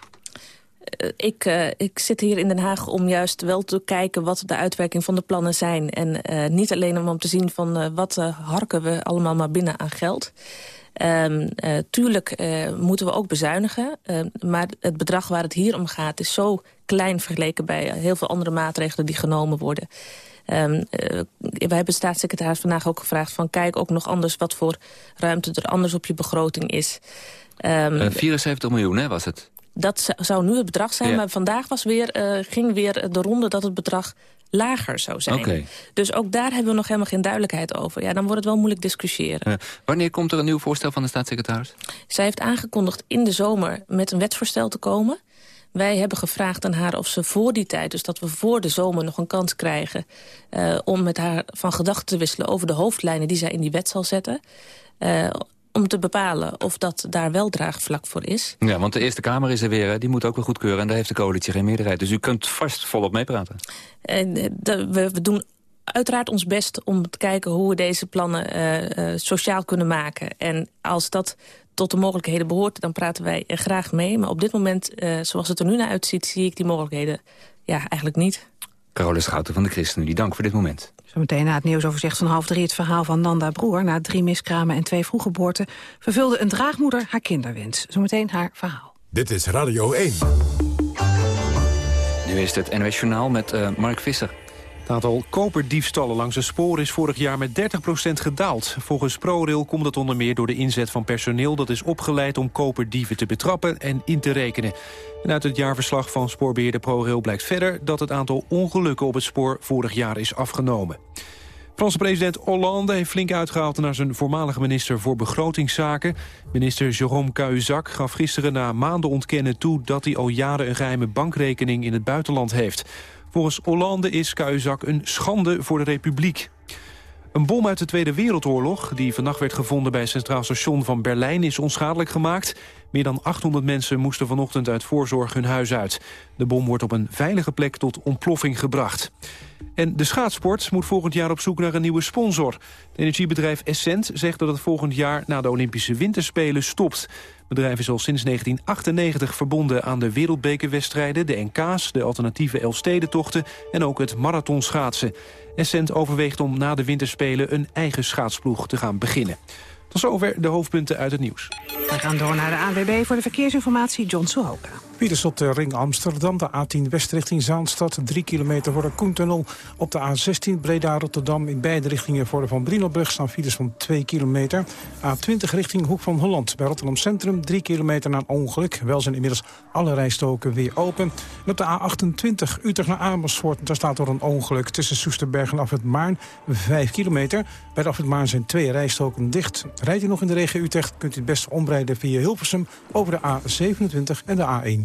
Uh, ik, uh, ik zit hier in Den Haag om juist wel te kijken wat de uitwerking van de plannen zijn. En uh, niet alleen om, om te zien van wat harken we allemaal maar binnen aan geld. Um, uh, tuurlijk uh, moeten we ook bezuinigen. Uh, maar het bedrag waar het hier om gaat is zo klein vergeleken bij heel veel andere maatregelen die genomen worden. Um, wij hebben de staatssecretaris vandaag ook gevraagd van kijk ook nog anders wat voor ruimte er anders op je begroting is. Um, 74 miljoen hè, was het? Dat zou nu het bedrag zijn, ja. maar vandaag was weer, ging weer de ronde dat het bedrag lager zou zijn. Okay. Dus ook daar hebben we nog helemaal geen duidelijkheid over. Ja, dan wordt het wel moeilijk discussiëren. Uh, wanneer komt er een nieuw voorstel van de staatssecretaris? Zij heeft aangekondigd in de zomer met een wetsvoorstel te komen. Wij hebben gevraagd aan haar of ze voor die tijd... dus dat we voor de zomer nog een kans krijgen... Uh, om met haar van gedachten te wisselen over de hoofdlijnen... die zij in die wet zal zetten. Uh, om te bepalen of dat daar wel draagvlak voor is. Ja, want de Eerste Kamer is er weer, hè? die moet ook wel goedkeuren... en daar heeft de coalitie geen meerderheid. Dus u kunt vast volop meepraten. En, eh, de- we, we doen uiteraard ons best om te kijken hoe we deze plannen eh, eh, sociaal kunnen maken. En als dat tot de mogelijkheden behoort, dan praten wij er graag mee. Maar op dit moment, zoals het er nu naar uitziet, zie ik die mogelijkheden ja, eigenlijk niet. Carole Schouten van de ChristenUnie, dank voor dit moment. Zometeen na het nieuwsoverzicht van half drie het verhaal van Nanda Broer. Na drie miskramen en twee vroeggeboorten vervulde een draagmoeder haar kinderwens. Zometeen haar verhaal. Dit is Radio 1. Nu is het NOS Journaal met eh, Mark Visser. Het aantal koperdiefstallen langs de spoor is vorig jaar met 30% gedaald. Volgens ProRail komt dat onder meer door de inzet van personeel... dat is opgeleid om koperdieven te betrappen en in te rekenen. En uit het jaarverslag van spoorbeheerder ProRail blijkt verder... dat het aantal ongelukken op het spoor vorig jaar is afgenomen. Franse president Hollande heeft flink uitgehaald naar zijn voormalige minister voor begrotingszaken. Minister Jérôme Cahuzac gaf gisteren na maanden ontkennen toe dat hij al jaren een geheime bankrekening in het buitenland heeft. Volgens Hollande is Cahuzac een schande voor de republiek. Een bom uit de Tweede Wereldoorlog, die vannacht werd gevonden bij het Centraal Station van Berlijn, is onschadelijk gemaakt. Meer dan 800 mensen moesten vanochtend uit voorzorg hun huis uit. De bom wordt op een veilige plek tot ontploffing gebracht. En de schaatsport moet volgend jaar op zoek naar een nieuwe sponsor. Het energiebedrijf Essent zegt dat het volgend jaar na de Olympische Winterspelen stopt. Het bedrijf is al sinds 1998 verbonden aan de wereldbekerwedstrijden... de NK's, de alternatieve Elfstedentochten en ook het marathonschaatsen. Essent overweegt om na de winterspelen een eigen schaatsploeg te gaan beginnen. Tot zover de hoofdpunten uit het nieuws. We gaan door naar de ANWB voor de verkeersinformatie, John Suhoka. Files op de ring Amsterdam, de A10 West richting Zaanstad. 3 kilometer voor de Koentunnel. Op de A16 Breda-Rotterdam in beide richtingen voor de Van Brinobrug staan files van 2 kilometer. A20 richting Hoek van Holland. Bij Rotterdam Centrum 3 kilometer na een ongeluk. Wel zijn inmiddels alle rijstoken weer open. En op de A28 Utrecht naar Amersfoort. Daar staat door een ongeluk tussen Soesterberg en Afrit Maarn 5 kilometer. Bij de Afrit zijn twee rijstoken dicht. Rijdt u nog in de regio Utrecht kunt u het best omrijden via Hilversum over de A27 en de A1.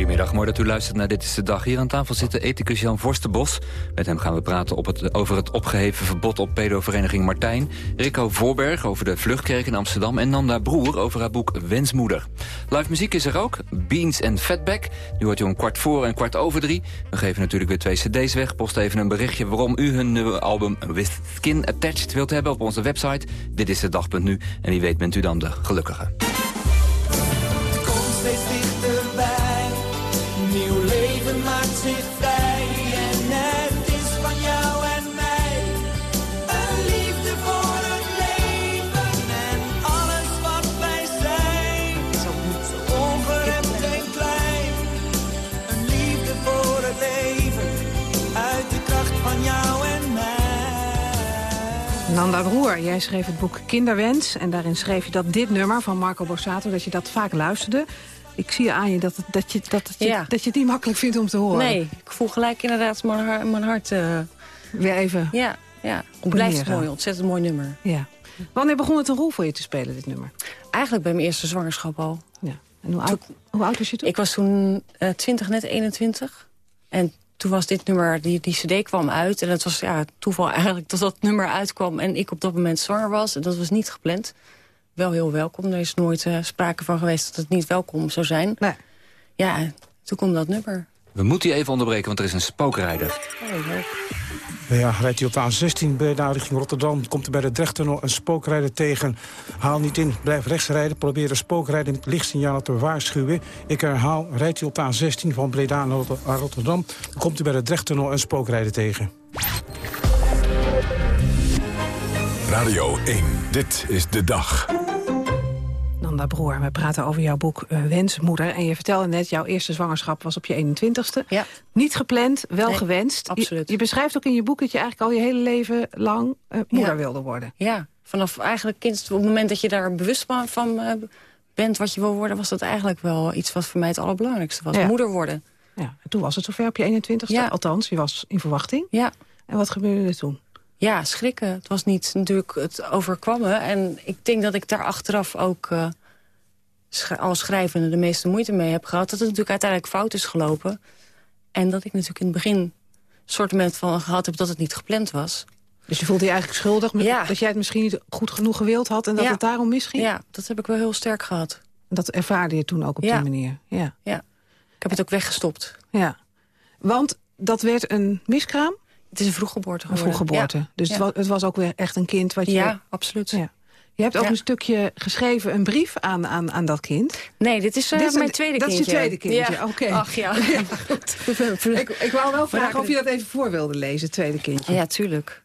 Goedemiddag, mooi dat u luistert naar Dit is de Dag. Hier aan tafel zit de ethicus Jan Vorstenbos. Met hem gaan we praten het, over het opgeheven verbod op pedovereniging Martijn. Rico Voorberg over de Vluchtkerk in Amsterdam. En Nanda Broer over haar boek Wensmoeder. Live muziek is er ook, Beans en Fatback. Nu hoort u om kwart voor en kwart over drie. We geven natuurlijk weer twee cd's weg. Post even een berichtje waarom u hun nieuwe album With Skin Attached wilt hebben op onze website. Dit is de dag.nu. En wie weet bent u dan de gelukkige. Nanda Broer, jij schreef het boek Kinderwens. En daarin schreef je dat dit nummer van Marco Borsato... dat je dat vaak luisterde. Ik zie aan je dat, het- dat, je, dat, het je, Ja. dat je het niet makkelijk vindt om te horen. Nee, ik voel gelijk inderdaad mijn, mijn hart... eh, Weer even ja, ja. Het blijft mooi, ontzettend mooi nummer. Ja. Wanneer begon het een rol voor je te spelen, dit nummer? Eigenlijk bij mijn eerste zwangerschap al. Ja. En hoe oud, hoe oud was je toen? Ik was toen eh 20, net 21. En toen was dit nummer, die, die cd kwam uit. En het was ja, toeval eigenlijk dat dat nummer uitkwam... en ik op dat moment zwanger was. En dat was niet gepland. Wel heel welkom. Er is nooit eh, sprake van geweest dat het niet welkom zou zijn. Nee. Ja, toen kwam dat nummer. We moeten u even onderbreken, want er is een spookrijder. Oh, leuk. Ja, rijdt hij op de A16 Breda richting Rotterdam. Komt er bij de Drechttunnel een spookrijder tegen. Haal niet in, blijf rechts rijden. Probeer de spookrijder met lichtsignalen te waarschuwen. Ik herhaal, rijdt hij op de A16 van Breda naar Rotterdam... komt u bij de Drechttunnel een spookrijder tegen. Radio 1, dit is de dag. Nanda Broer, we praten over jouw boek eh, Wensmoeder. En je vertelde net, jouw eerste zwangerschap was op je 21ste. Ja. Niet gepland, wel Nee, gewenst. Je- absoluut. Je, beschrijft ook in je boek dat je eigenlijk al je hele leven lang eh, moeder Ja. wilde worden. Ja, vanaf eigenlijk kind, op het moment dat je daar bewust van, van eh, bent wat je wil worden... was dat eigenlijk wel iets wat voor mij het allerbelangrijkste was. Ja. Moeder worden. Ja, en toen was het zover op je 21ste. Ja. Althans, je was in verwachting. Ja. En wat gebeurde er toen? Ja, schrikken. Het was niet natuurlijk het overkwammen. En ik denk dat ik daar achteraf ook als schrijvende de meeste moeite mee heb gehad. Dat het natuurlijk uiteindelijk fout is gelopen. En dat ik natuurlijk in het begin soortement van gehad heb dat het niet gepland was. Dus je voelde je eigenlijk schuldig Ja. dat jij het misschien niet goed genoeg gewild had... en dat Ja. het daarom misging? Ja, dat heb ik wel heel sterk gehad. Dat ervaarde je toen ook op Ja. die manier? Ja. Ja. Ik heb het ook weggestopt. ja. Want dat werd een miskraam? Het is een vroeggeboorte Een vroeggeboorte. Dus. Het, was, het was ook weer echt een kind wat je... Ja, absoluut. Ja. Je hebt ook Ja. een stukje geschreven, een brief aan, aan, aan dat kind. Nee, dit is, eh, Dit is mijn een- tweede dat kindje. is je tweede kindje, Ja. oké. Ach ja. Ik, ik wou wel vragen of je dat even voor wilde lezen, het tweede kindje. Ja, tuurlijk.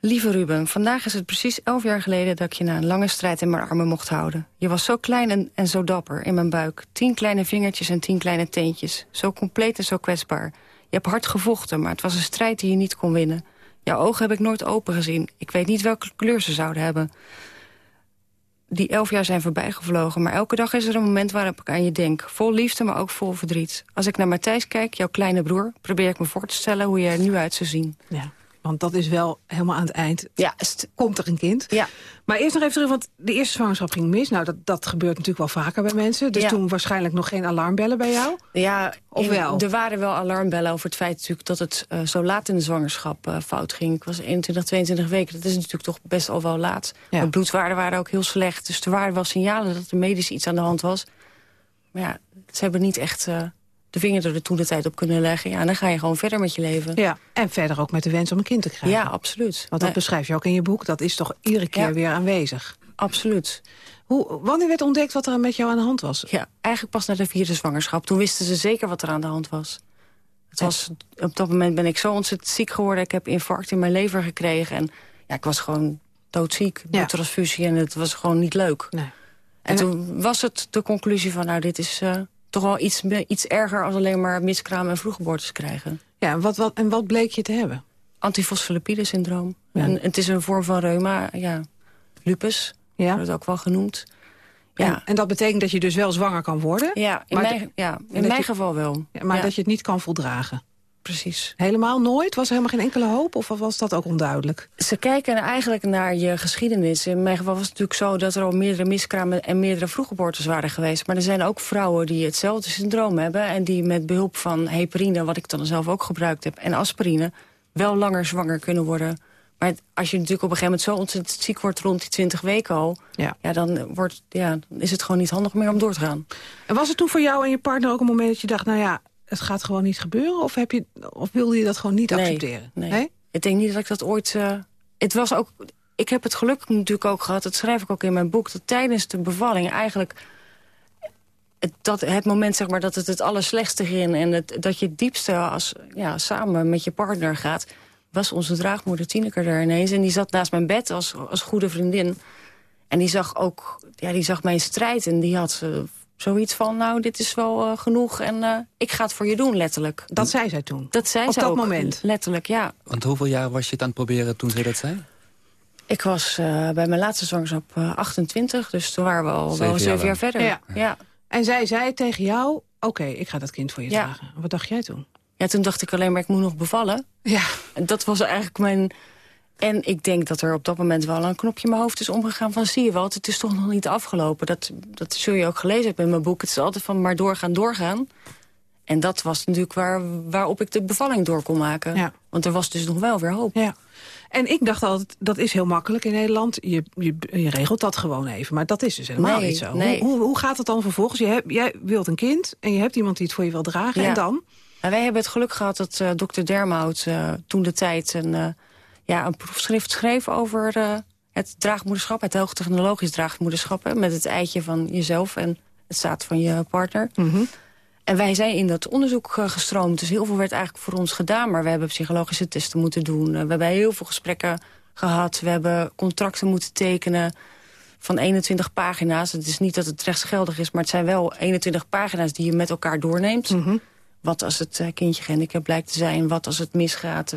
Lieve Ruben, vandaag is het precies elf jaar geleden... dat ik je na een lange strijd in mijn armen mocht houden. Je was zo klein en, en zo dapper in mijn buik. Tien kleine vingertjes en tien kleine teentjes. Zo compleet en zo kwetsbaar. Je hebt hard gevochten, maar het was een strijd die je niet kon winnen. Jouw ogen heb ik nooit open gezien. Ik weet niet welke kleur ze zouden hebben. Die elf jaar zijn voorbijgevlogen, maar elke dag is er een moment waarop ik aan je denk. Vol liefde, maar ook vol verdriet. Als ik naar Matthijs kijk, jouw kleine broer... probeer ik me voor te stellen hoe je er nu uit zou zien. Ja, want dat is wel helemaal aan het eind. Ja. Komt er een kind. Ja. Maar eerst nog even terug, want de eerste zwangerschap ging mis. Nou, dat, dat gebeurt natuurlijk wel vaker bij mensen. Dus Ja. toen waarschijnlijk nog geen alarmbellen bij jou. Ja, Of in- wel? er waren wel alarmbellen over het feit natuurlijk dat het eh, zo laat in de zwangerschap eh, fout ging. Ik was 21, 22 weken. Dat is natuurlijk toch best al wel laat. Ja. Mijn bloedwaarden waren ook heel slecht. Dus er waren wel signalen dat er medisch iets aan de hand was. Maar ja, ze hebben niet echt eh, de vinger er toen de tijd op kunnen leggen. Ja, dan ga je gewoon verder met je leven. Ja, en verder ook met de wens om een kind te krijgen. Ja, absoluut. Want dat Nee, beschrijf je ook in je boek. Dat is toch iedere keer Ja. weer aanwezig. absoluut. Hoe, wanneer werd ontdekt wat er met jou aan de hand was? Ja, eigenlijk pas na de vierde zwangerschap. Toen wisten ze zeker wat er aan de hand was. Het was op dat moment ben ik zo ontzettend ziek geworden. Ik heb infarct in mijn lever gekregen. En ja, ik was gewoon doodziek. Bloedtransfusie en het was gewoon niet leuk. Nee. En, toen was het de conclusie van... nou, dit is eh, toch wel iets, iets erger... als alleen maar miskraam en vroeggeboortes krijgen. Ja, en wat, wat, en wat bleek je te hebben? Antifosfolipide-syndroom. Ja. En het is een vorm van reuma, ja, lupus, Ja. wordt het ook wel genoemd. Ja, En, en dat betekent dat je dus wel zwanger kan worden? ja in Maar mijn, ja, in mijn je- geval wel. Ja, maar dat je het niet kan voldragen? Precies. Helemaal nooit? Was er helemaal geen enkele hoop? Of was dat ook onduidelijk? Ze kijken eigenlijk naar je geschiedenis. In mijn geval was het natuurlijk zo dat er al meerdere miskramen en meerdere vroeggeboortes waren geweest. Maar er zijn ook vrouwen die hetzelfde syndroom hebben... en die met behulp van heparine, wat ik dan zelf ook gebruikt heb... en aspirine, wel langer zwanger kunnen worden. Maar als je natuurlijk op een gegeven moment zo ontzettend ziek wordt... rond die 20 weken al, Ja. ja. dan, wordt, ja, dan is het gewoon niet handig meer om door te gaan. En was het toen voor jou en je partner ook een moment dat je dacht... nou ja, het gaat gewoon niet gebeuren? Of, heb je, of wilde je dat gewoon niet Nee, accepteren? Nee. Ik denk niet dat ik dat ooit... eh, het was ook... Ik heb het geluk natuurlijk ook gehad, dat schrijf ik ook in mijn boek... dat tijdens de bevalling eigenlijk... Het, dat, het moment zeg maar, dat het het allerslechtste ging... en het, dat je het diepste als, ja, samen met je partner gaat... was onze draagmoeder Tineke er ineens. En die zat naast mijn bed als, als goede vriendin. En die zag ook ja, die zag mijn strijd en die had eh, zoiets van... nou, dit is wel eh, genoeg en eh, ik ga het voor je doen, letterlijk. Dat zei zij toen? Dat zei Op dat ook, moment? Letterlijk, ja. Want hoeveel jaar was je het aan het proberen toen ze dat zei? Ik was eh, bij mijn laatste zwangerschap eh, 28, dus toen waren we al Zeven wel zeven jaar verder. Ja. Ja. En zij zei tegen jou, oké, ik ga dat kind voor je Ja. dragen. Wat dacht jij toen? ja, toen dacht ik alleen maar, ik moet nog bevallen. Ja. En dat was eigenlijk mijn... En ik denk dat er op dat moment wel een knopje in mijn hoofd is omgegaan van... zie je wel, het is toch nog niet afgelopen. Dat, dat zul je ook gelezen hebben in mijn boek. Het is altijd van maar doorgaan, doorgaan. En dat was natuurlijk waar, waarop ik de bevalling door kon maken. Ja. Want er was dus nog wel weer hoop. Ja. En ik dacht altijd, dat is heel makkelijk in Nederland. Je, je, je regelt dat gewoon even. Maar dat is dus helemaal Nee, niet zo. nee. Hoe, hoe, hoe gaat het dan vervolgens? Je hebt, jij wilt een kind en je hebt iemand die het voor je wil dragen. Ja. En dan? En wij hebben het geluk gehad dat eh, dokter Dermout eh, toen de tijd een, eh, ja, een proefschrift schreef over eh, het draagmoederschap, het hoogtechnologisch draagmoederschap, hè, met het eitje van jezelf en het zaad van je partner. Mhm. En wij zijn in dat onderzoek eh, gestroomd, dus heel veel werd eigenlijk voor ons gedaan, maar we hebben psychologische testen moeten doen. Eh, we hebben heel veel gesprekken gehad, we hebben contracten moeten tekenen van 21 pagina's. Het is niet dat het rechtsgeldig is, maar het zijn wel 21 pagina's die je met elkaar doorneemt. Mhm. Wat als het kindje gehandicapt blijkt te zijn? Wat als het misgaat?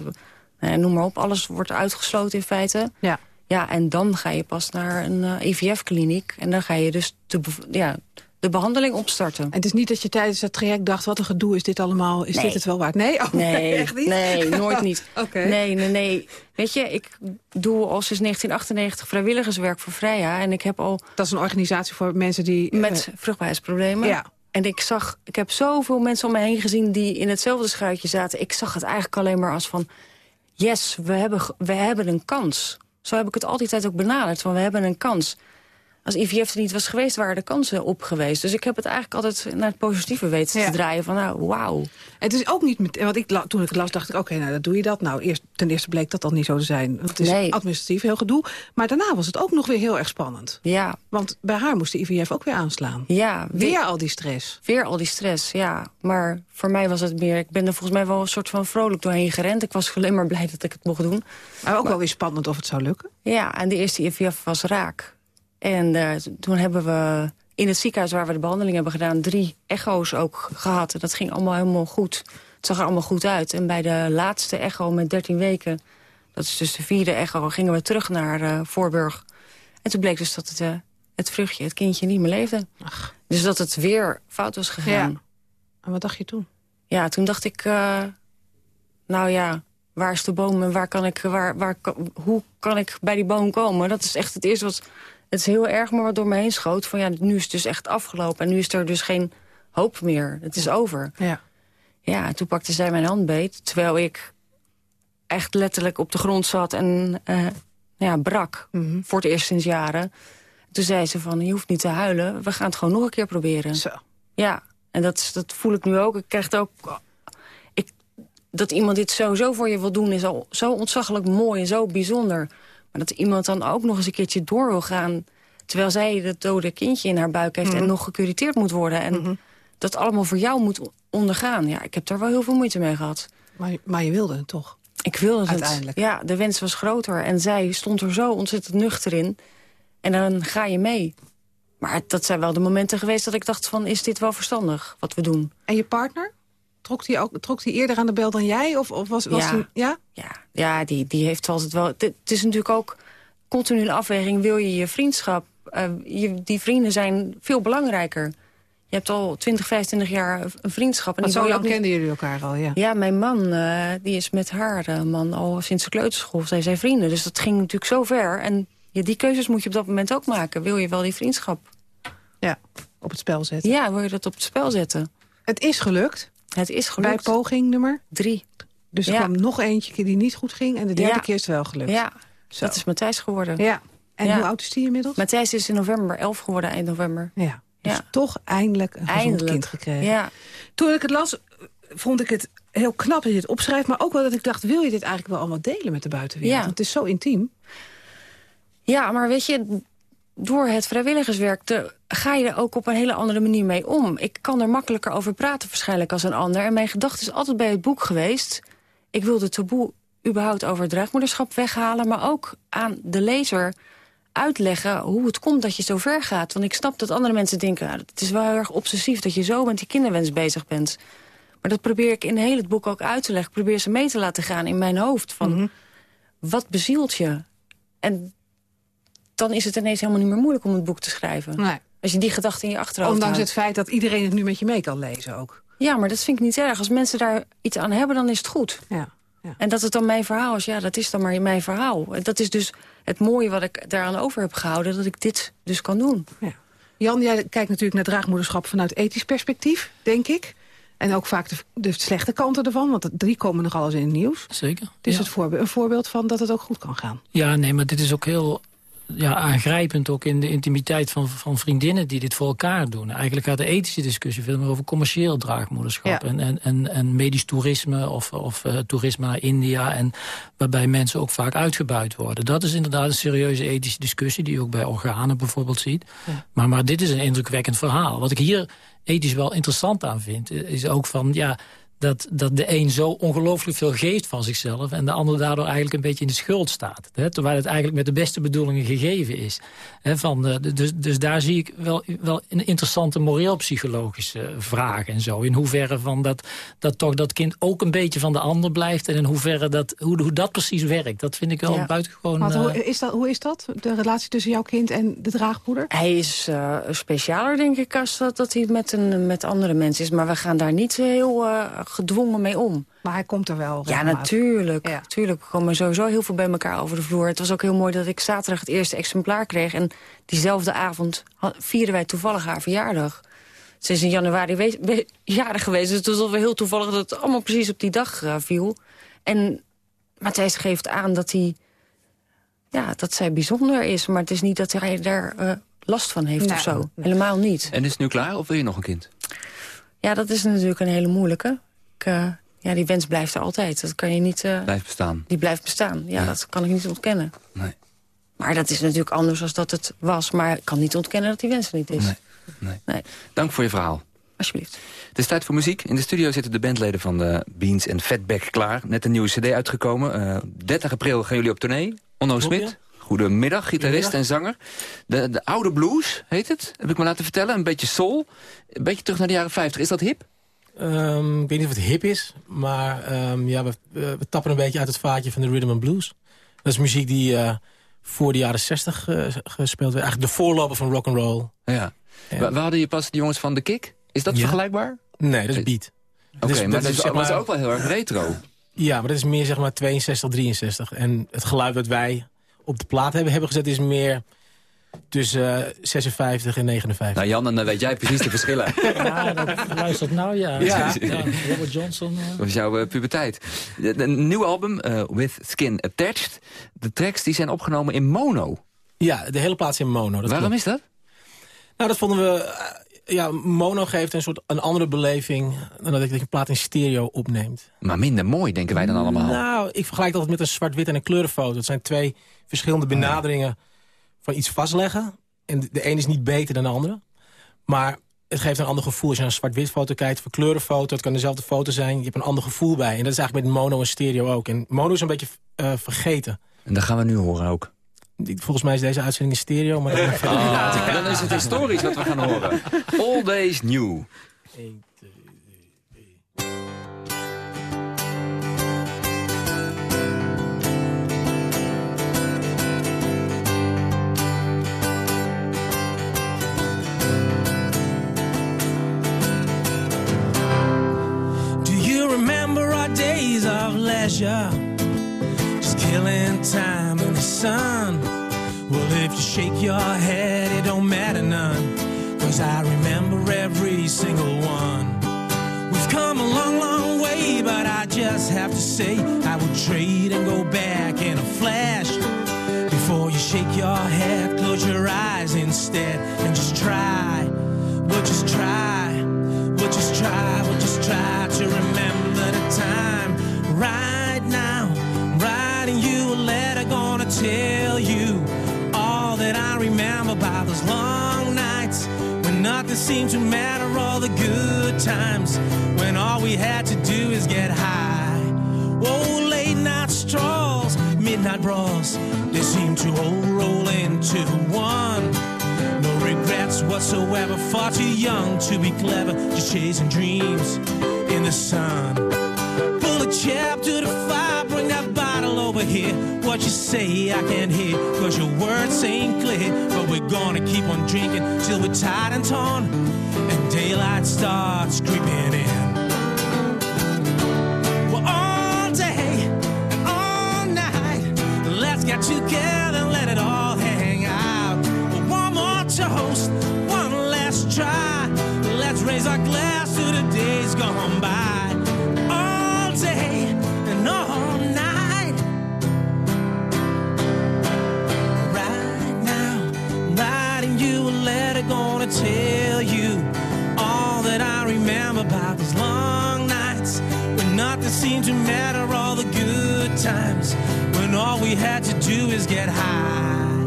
Eh, nou noem maar op, alles wordt uitgesloten in feite. Ja. Ja, en dan ga je pas naar een eh, IVF-kliniek. En dan ga je dus de, ja, de behandeling opstarten. En het is niet dat je tijdens het traject dacht... wat een gedoe is dit allemaal, is Nee. dit het wel waard? Nee, oh, Nee, echt niet? nee, nooit niet. Oké. Nee, nee, nee. Weet je, ik doe al sinds 1998 vrijwilligerswerk voor Freya. En ik heb al Dat is een organisatie voor mensen die... met vruchtbaarheidsproblemen. Ja. En ik zag, ik heb zoveel mensen om me heen gezien die in hetzelfde schuitje zaten. Ik zag het eigenlijk alleen maar als van, yes, we hebben, we hebben een kans. Zo heb ik het altijd ook benaderd, van we hebben een kans. Als IVF er niet was geweest, waren de kansen op geweest. Dus ik heb het eigenlijk altijd naar het positieve weten te draaien. Van nou, wauw. Het is ook niet met, want ik, toen ik het las, dacht ik, oké, nou, dat doe je dat. Nou, eerst, ten eerste bleek dat al niet zo te zijn. Het is Nee. administratief heel gedoe. Maar daarna was het ook nog weer heel erg spannend. Ja. Want bij haar moest de IVF ook weer aanslaan. Ja. Weer al die stress. Weer al die stress, ja. Maar voor mij was het meer... Ik ben er volgens mij wel een soort van vrolijk doorheen gerend. Ik was alleen maar blij dat ik het mocht doen. Maar ook wel weer spannend of het zou lukken. Ja, en de eerste IVF was raak. En eh, toen hebben we in het ziekenhuis waar we de behandeling hebben gedaan... drie echo's ook gehad. En dat ging allemaal helemaal goed. Het zag er allemaal goed uit. En bij de laatste echo met 13 weken... dat is dus de vierde echo, gingen we terug naar eh, Voorburg. En toen bleek dus dat het, eh, het vruchtje, het kindje, niet meer leefde. Dus dat het weer fout was gegaan. Ja. En wat dacht je toen? Ja, toen dacht ik, nou ja, waar is de boom en waar kan ik, waar, waar, hoe kan ik bij die boom komen? Dat is echt het eerste wat, het is heel erg maar wat door me heen schoot. Van ja, nu is het dus echt afgelopen en nu is er dus geen hoop meer. Het is over. Ja. Ja, toen pakte zij mijn hand beet, terwijl ik echt letterlijk op de grond zat en eh, ja, brak. Voor het eerst sinds jaren. Toen zei ze van, je hoeft niet te huilen, we gaan het gewoon nog een keer proberen. Zo. Ja, en dat, dat voel ik nu ook. Ik krijg het ook... Ik, dat iemand dit sowieso voor je wil doen is al zo ontzaglijk mooi en zo bijzonder. Maar dat iemand dan ook nog eens een keertje door wil gaan... terwijl zij dat dode kindje in haar buik heeft... Mhm. en nog gecuriteerd moet worden. En dat allemaal voor jou moet ondergaan. Ja, ik heb daar wel heel veel moeite mee gehad. Maar, maar je wilde het toch? Ik wilde het. Uiteindelijk. Ja, de wens was groter. En zij stond er zo ontzettend nuchter in. En dan ga je mee. Maar dat zijn wel de momenten geweest dat ik dacht van... is dit wel verstandig, wat we doen? En je partner? Trok die, ook, trok die eerder aan de bel dan jij? Of, of was, was Ja. die- ja? Ja, ja die, die heeft altijd wel... Het is natuurlijk ook continu een afweging. Wil je je vriendschap... eh, je, die vrienden zijn veel belangrijker. Je hebt al 20, 25 jaar een vriendschap. En zo lang niet- kenden jullie elkaar al, ja. Ja, mijn man eh, die is met haar eh, man al sinds de kleuterschool. Zij zijn vrienden, dus dat ging natuurlijk zo ver. En ja, die keuzes moet je op dat moment ook maken. Wil je wel die vriendschap? Ja, op het spel zetten. Ja, wil je dat op het spel zetten? Het is gelukt. Het is gelukt. Bij poging nummer? Drie. Dus er Ja. kwam nog eentje die niet goed ging. En de derde Ja. keer is het wel gelukt. Ja, Zo. dat is Matthijs geworden. Ja. En Ja. hoe oud is die inmiddels? Matthijs is in november 11 geworden, eind november. Ja. Dus Ja. toch eindelijk een gezond Eindelijk. kind gekregen. Ja. Toen ik het las, vond ik het heel knap dat je het opschrijft. Maar ook wel dat ik dacht, wil je dit eigenlijk wel allemaal delen met de buitenwereld? Ja. Want het is zo intiem. Ja, maar weet je, door het vrijwilligerswerk te, ga je er ook op een hele andere manier mee om. Ik kan er makkelijker over praten waarschijnlijk als een ander. En mijn gedachte is altijd bij het boek geweest... ik wil de taboe überhaupt over het draagmoederschap weghalen... maar ook aan de lezer uitleggen hoe het komt dat je zo ver gaat. Want ik snap dat andere mensen denken... Nou, het is wel heel erg obsessief dat je zo met die kinderwens bezig bent. Maar dat probeer ik in heel het boek ook uit te leggen. Ik probeer ze mee te laten gaan in mijn hoofd. Van, Wat bezielt je? En dan is het ineens helemaal niet meer moeilijk om het boek te schrijven. Nee. Als je die gedachte in je achterhoofd Ondanks houdt. het feit dat iedereen het nu met je mee kan lezen ook. Ja, maar dat vind ik niet erg. Als mensen daar iets aan hebben, dan is het goed. Ja. En dat het dan mijn verhaal is, ja, dat is dan maar mijn verhaal. En Dat is dus het mooie wat ik daaraan over heb gehouden... dat ik dit dus kan doen. Jan, jij kijkt natuurlijk naar draagmoederschap vanuit ethisch perspectief, denk ik. En ook vaak de, de slechte kanten ervan, want drie komen nog alles in het nieuws. Zeker. Het is ja. het voorbe een voorbeeld van dat het ook goed kan gaan. Ja, nee, maar dit is ook heel ja, aangrijpend ook in de intimiteit van, van vriendinnen die dit voor elkaar doen. Eigenlijk gaat de ethische discussie veel meer over commercieel draagmoederschap. Ja. En, en, en, en medisch toerisme of, of eh, toerisme naar India. En waarbij mensen ook vaak uitgebuit worden. Dat is inderdaad een serieuze ethische discussie die je ook bij organen bijvoorbeeld ziet. Maar, maar dit is een indrukwekkend verhaal. Wat ik hier ethisch wel interessant aan vind, is ook van... ja dat, dat de een zo ongelooflijk veel geeft van zichzelf... en de ander daardoor eigenlijk een beetje in de schuld staat. Hè, terwijl het eigenlijk met de beste bedoelingen gegeven is. Hè, van, eh, dus, dus daar zie ik wel, wel een interessante moreel-psychologische vraag en zo. In hoeverre van dat, dat toch dat kind ook een beetje van de ander blijft... en in hoeverre dat, hoe, hoe dat precies werkt. Dat vind ik wel Ja. buitengewoon... Want eh, hoe, is dat, hoe is dat, de relatie tussen jouw kind en de draagmoeder? Hij is eh, specialer, denk ik, als dat, dat hij met, een, met andere mensen is. Maar we gaan daar niet heel eh, gedwongen mee om. Maar hij komt er wel Ja, natuurlijk. natuurlijk. We komen sowieso heel veel bij elkaar over de vloer. Het was ook heel mooi dat ik zaterdag het eerste exemplaar kreeg. En diezelfde avond vierden wij toevallig haar verjaardag. Ze is in januari jarig geweest. Dus het was wel heel toevallig dat het allemaal precies op die dag eh, viel. En Matthijs geeft aan dat hij... Ja, dat zij bijzonder is. Maar het is niet dat hij daar eh, last van heeft Nee, of zo. nee. Helemaal niet. En is het nu klaar of wil je nog een kind? Ja, dat is natuurlijk een hele moeilijke. Ik, eh, ja, die wens blijft er altijd. Dat kan je niet... eh, Blijft bestaan. Die blijft bestaan. Ja, dat kan ik niet ontkennen. Nee. Maar dat is natuurlijk anders dan dat het was. Maar ik kan niet ontkennen dat die wens er niet is. Nee. Nee. Dank voor je verhaal. Alsjeblieft. Het is tijd voor muziek. In de studio zitten de bandleden van de Beans en Fatback klaar. Net een nieuwe cd uitgekomen. Eh 30 april gaan jullie op tournee. Onno Smit. Goedemiddag, gitarist en zanger. De, de oude blues heet het, heb ik me laten vertellen. Een beetje soul. Een beetje terug naar de jaren 50. Is dat hip? Ehm, ik weet niet of het hip is, maar ehm, ja, we, tappen een beetje uit het vaatje van de rhythm and blues. Dat is muziek die eh, voor de jaren 60 eh, gespeeld werd. Eigenlijk de voorloper van rock and roll. Ja. We, we hadden hier pas de jongens van de Kick. Is dat Ja. vergelijkbaar? Nee, dat is beat. Oké, maar dat is, maar dat is ook wel heel erg retro. Ja, maar dat is meer zeg maar 62, 63. En het geluid wat wij op de plaat hebben, hebben gezet is meer tussen eh, 56 en 59. Nou Jan, dan weet jij precies de verschillen. Ja, dat luistert nou, ja. Ja. ja. Robert Johnson. eh. Dat was jouw eh, puberteit. Een nieuw album, eh, With Skin Attached. De tracks die zijn opgenomen in mono. Ja, de hele plaats in mono. Dat Waarom klopt. is dat? Nou, dat vonden we... ja, mono geeft een soort een andere beleving... dan dat je een plaat in stereo opneemt. Maar minder mooi, denken wij dan allemaal. Nou, ik vergelijk dat met een zwart-wit en een kleurenfoto. Het zijn twee verschillende benaderingen van iets vastleggen. En de een is niet beter dan de andere. Maar het geeft een ander gevoel. Als je naar een zwart-wit foto kijkt, verkleuren kleurenfoto, het kan dezelfde foto zijn. Je hebt een ander gevoel bij. En dat is eigenlijk met mono en stereo ook. En mono is een beetje eh, vergeten. En dat gaan we nu horen ook. Volgens mij is deze uitzending in stereo. Maar dan, oh, dan is het historisch wat we gaan horen. All Days New. 1, 2, 3. Of leisure? Just killing time in the sun. Well, if you shake your head, it don't matter none. Cause I remember every single one. We've come a long, long way, but I just have to say, I would trade and go back in a flash. Before you shake your head, close your eyes instead and just try. We'll just try. We'll just try. We'll just try nothing seemed to matter. All the good times when all we had to do is get high. Oh, late night strolls, midnight brawls, they seem to all roll into one. No regrets whatsoever, far too young to be clever, just chasing dreams in the sun. Pull a chap to here. What you say, I can't hear, cause your words ain't clear. But we're gonna keep on drinking till we're tired and torn, and daylight starts creeping in. Well, all day and all night, let's get together seemed to matter, all the good times when all we had to do is get high.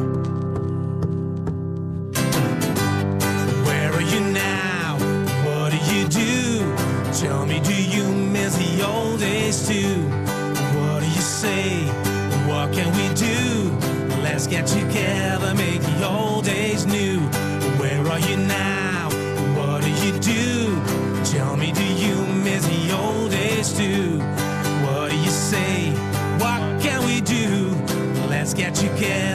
Where are you now? What do you do? Tell me, do you miss the old days too? What do you say? What can we do? Let's get together, make the old days new. Where are you now? again.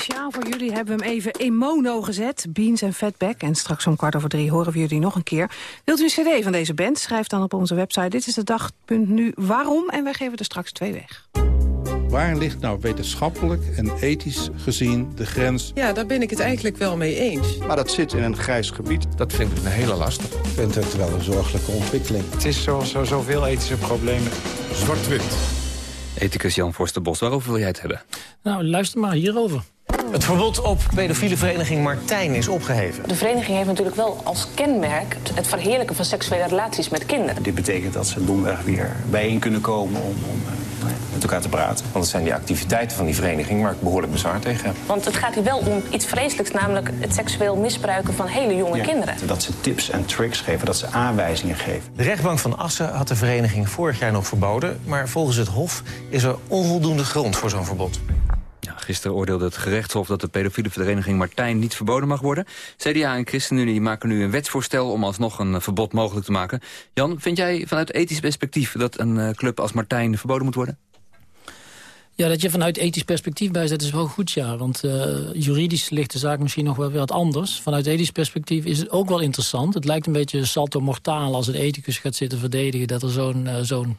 Speciaal voor jullie hebben we hem even in mono gezet. Beans en Fatback. En straks om kwart over drie horen we jullie nog een keer. Wilt u een cd van deze band? Schrijf dan op onze website. Dit is de dag.nu waarom. En wij geven er straks twee weg. Waar ligt nou wetenschappelijk en ethisch gezien de grens? Ja, daar ben ik het eigenlijk wel mee eens. Maar dat zit in een grijs gebied. Dat vind ik een hele lastig. Ik vind het wel een zorgelijke ontwikkeling. Het is zoals zo, zoveel ethische problemen. Zwart-wit. Ethicus Jan Forsterbos, waarover wil jij het hebben? Nou, luister maar hierover. Het verbod op pedofiele vereniging Martijn is opgeheven. De vereniging heeft natuurlijk wel als kenmerk het verheerlijken van seksuele relaties met kinderen. Dit betekent dat ze domweg weer bijeen kunnen komen om, om eh, met elkaar te praten. Want het zijn die activiteiten van die vereniging waar ik behoorlijk bezwaar tegen heb. Want het gaat hier wel om iets vreselijks, namelijk het seksueel misbruiken van hele jonge Ja, kinderen. Dat ze tips en tricks geven, dat ze aanwijzingen geven. De rechtbank van Assen had de vereniging vorig jaar nog verboden... maar volgens het Hof is er onvoldoende grond voor zo'n verbod. Gisteren oordeelde het gerechtshof dat de pedofiele vereniging Martijn niet verboden mag worden. CDA en ChristenUnie maken nu een wetsvoorstel om alsnog een eh, verbod mogelijk te maken. Jan, vind jij vanuit ethisch perspectief dat een eh, club als Martijn verboden moet worden? Ja, dat je vanuit ethisch perspectief bij zet is wel goed, ja. Want eh, juridisch ligt de zaak misschien nog wel wat anders. Vanuit ethisch perspectief is het ook wel interessant. Het lijkt een beetje salto mortaal als een ethicus gaat zitten verdedigen... dat er zo'n zo'n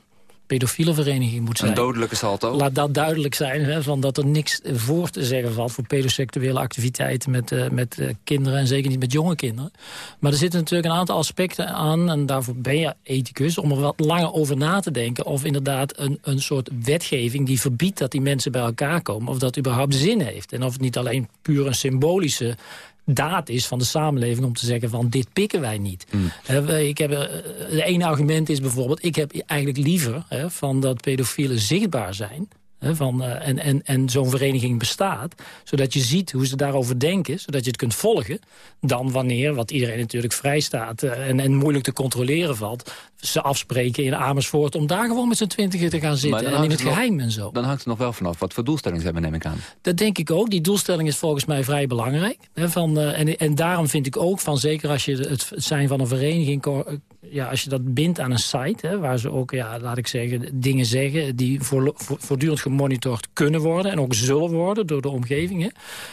pedofiele vereniging moet zijn. Een dodelijke salto? Laat dat duidelijk zijn, hè, van dat er niks voor te zeggen valt... voor pedoseksuele activiteiten met, eh, met eh, kinderen... en zeker niet met jonge kinderen. Maar er zitten natuurlijk een aantal aspecten aan... en daarvoor ben je ethicus, om er wat langer over na te denken... of inderdaad een, een soort wetgeving die verbiedt dat die mensen bij elkaar komen... of dat überhaupt zin heeft. En of het niet alleen puur een symbolische daad is van de samenleving om te zeggen van dit pikken wij niet. Eh, ik heb, eh, de ene argument is bijvoorbeeld, ik heb eigenlijk liever hè, van dat pedofielen zichtbaar zijn. hè, van, eh, en en, en zo'n vereniging bestaat, zodat je ziet hoe ze daarover denken, zodat je het kunt volgen, dan wanneer, wat iedereen natuurlijk vrij staat eh, en, en moeilijk te controleren valt, ze afspreken in Amersfoort om daar gewoon met z'n twintigen te gaan zitten en in het nog- geheim en zo. Dan hangt het nog wel vanaf wat voor doelstelling ze hebben, neem ik aan. Dat denk ik ook. Die doelstelling is volgens mij vrij belangrijk. Hè, van, eh, en, en daarom vind ik ook van, zeker als je het, zijn van een vereniging... eh, Ja, als je dat bindt aan een site, hè, waar ze ook, ja, laat ik zeggen, dingen zeggen... die voor, voor- voortdurend gemonitord kunnen worden en ook zullen worden door de omgeving. Hè,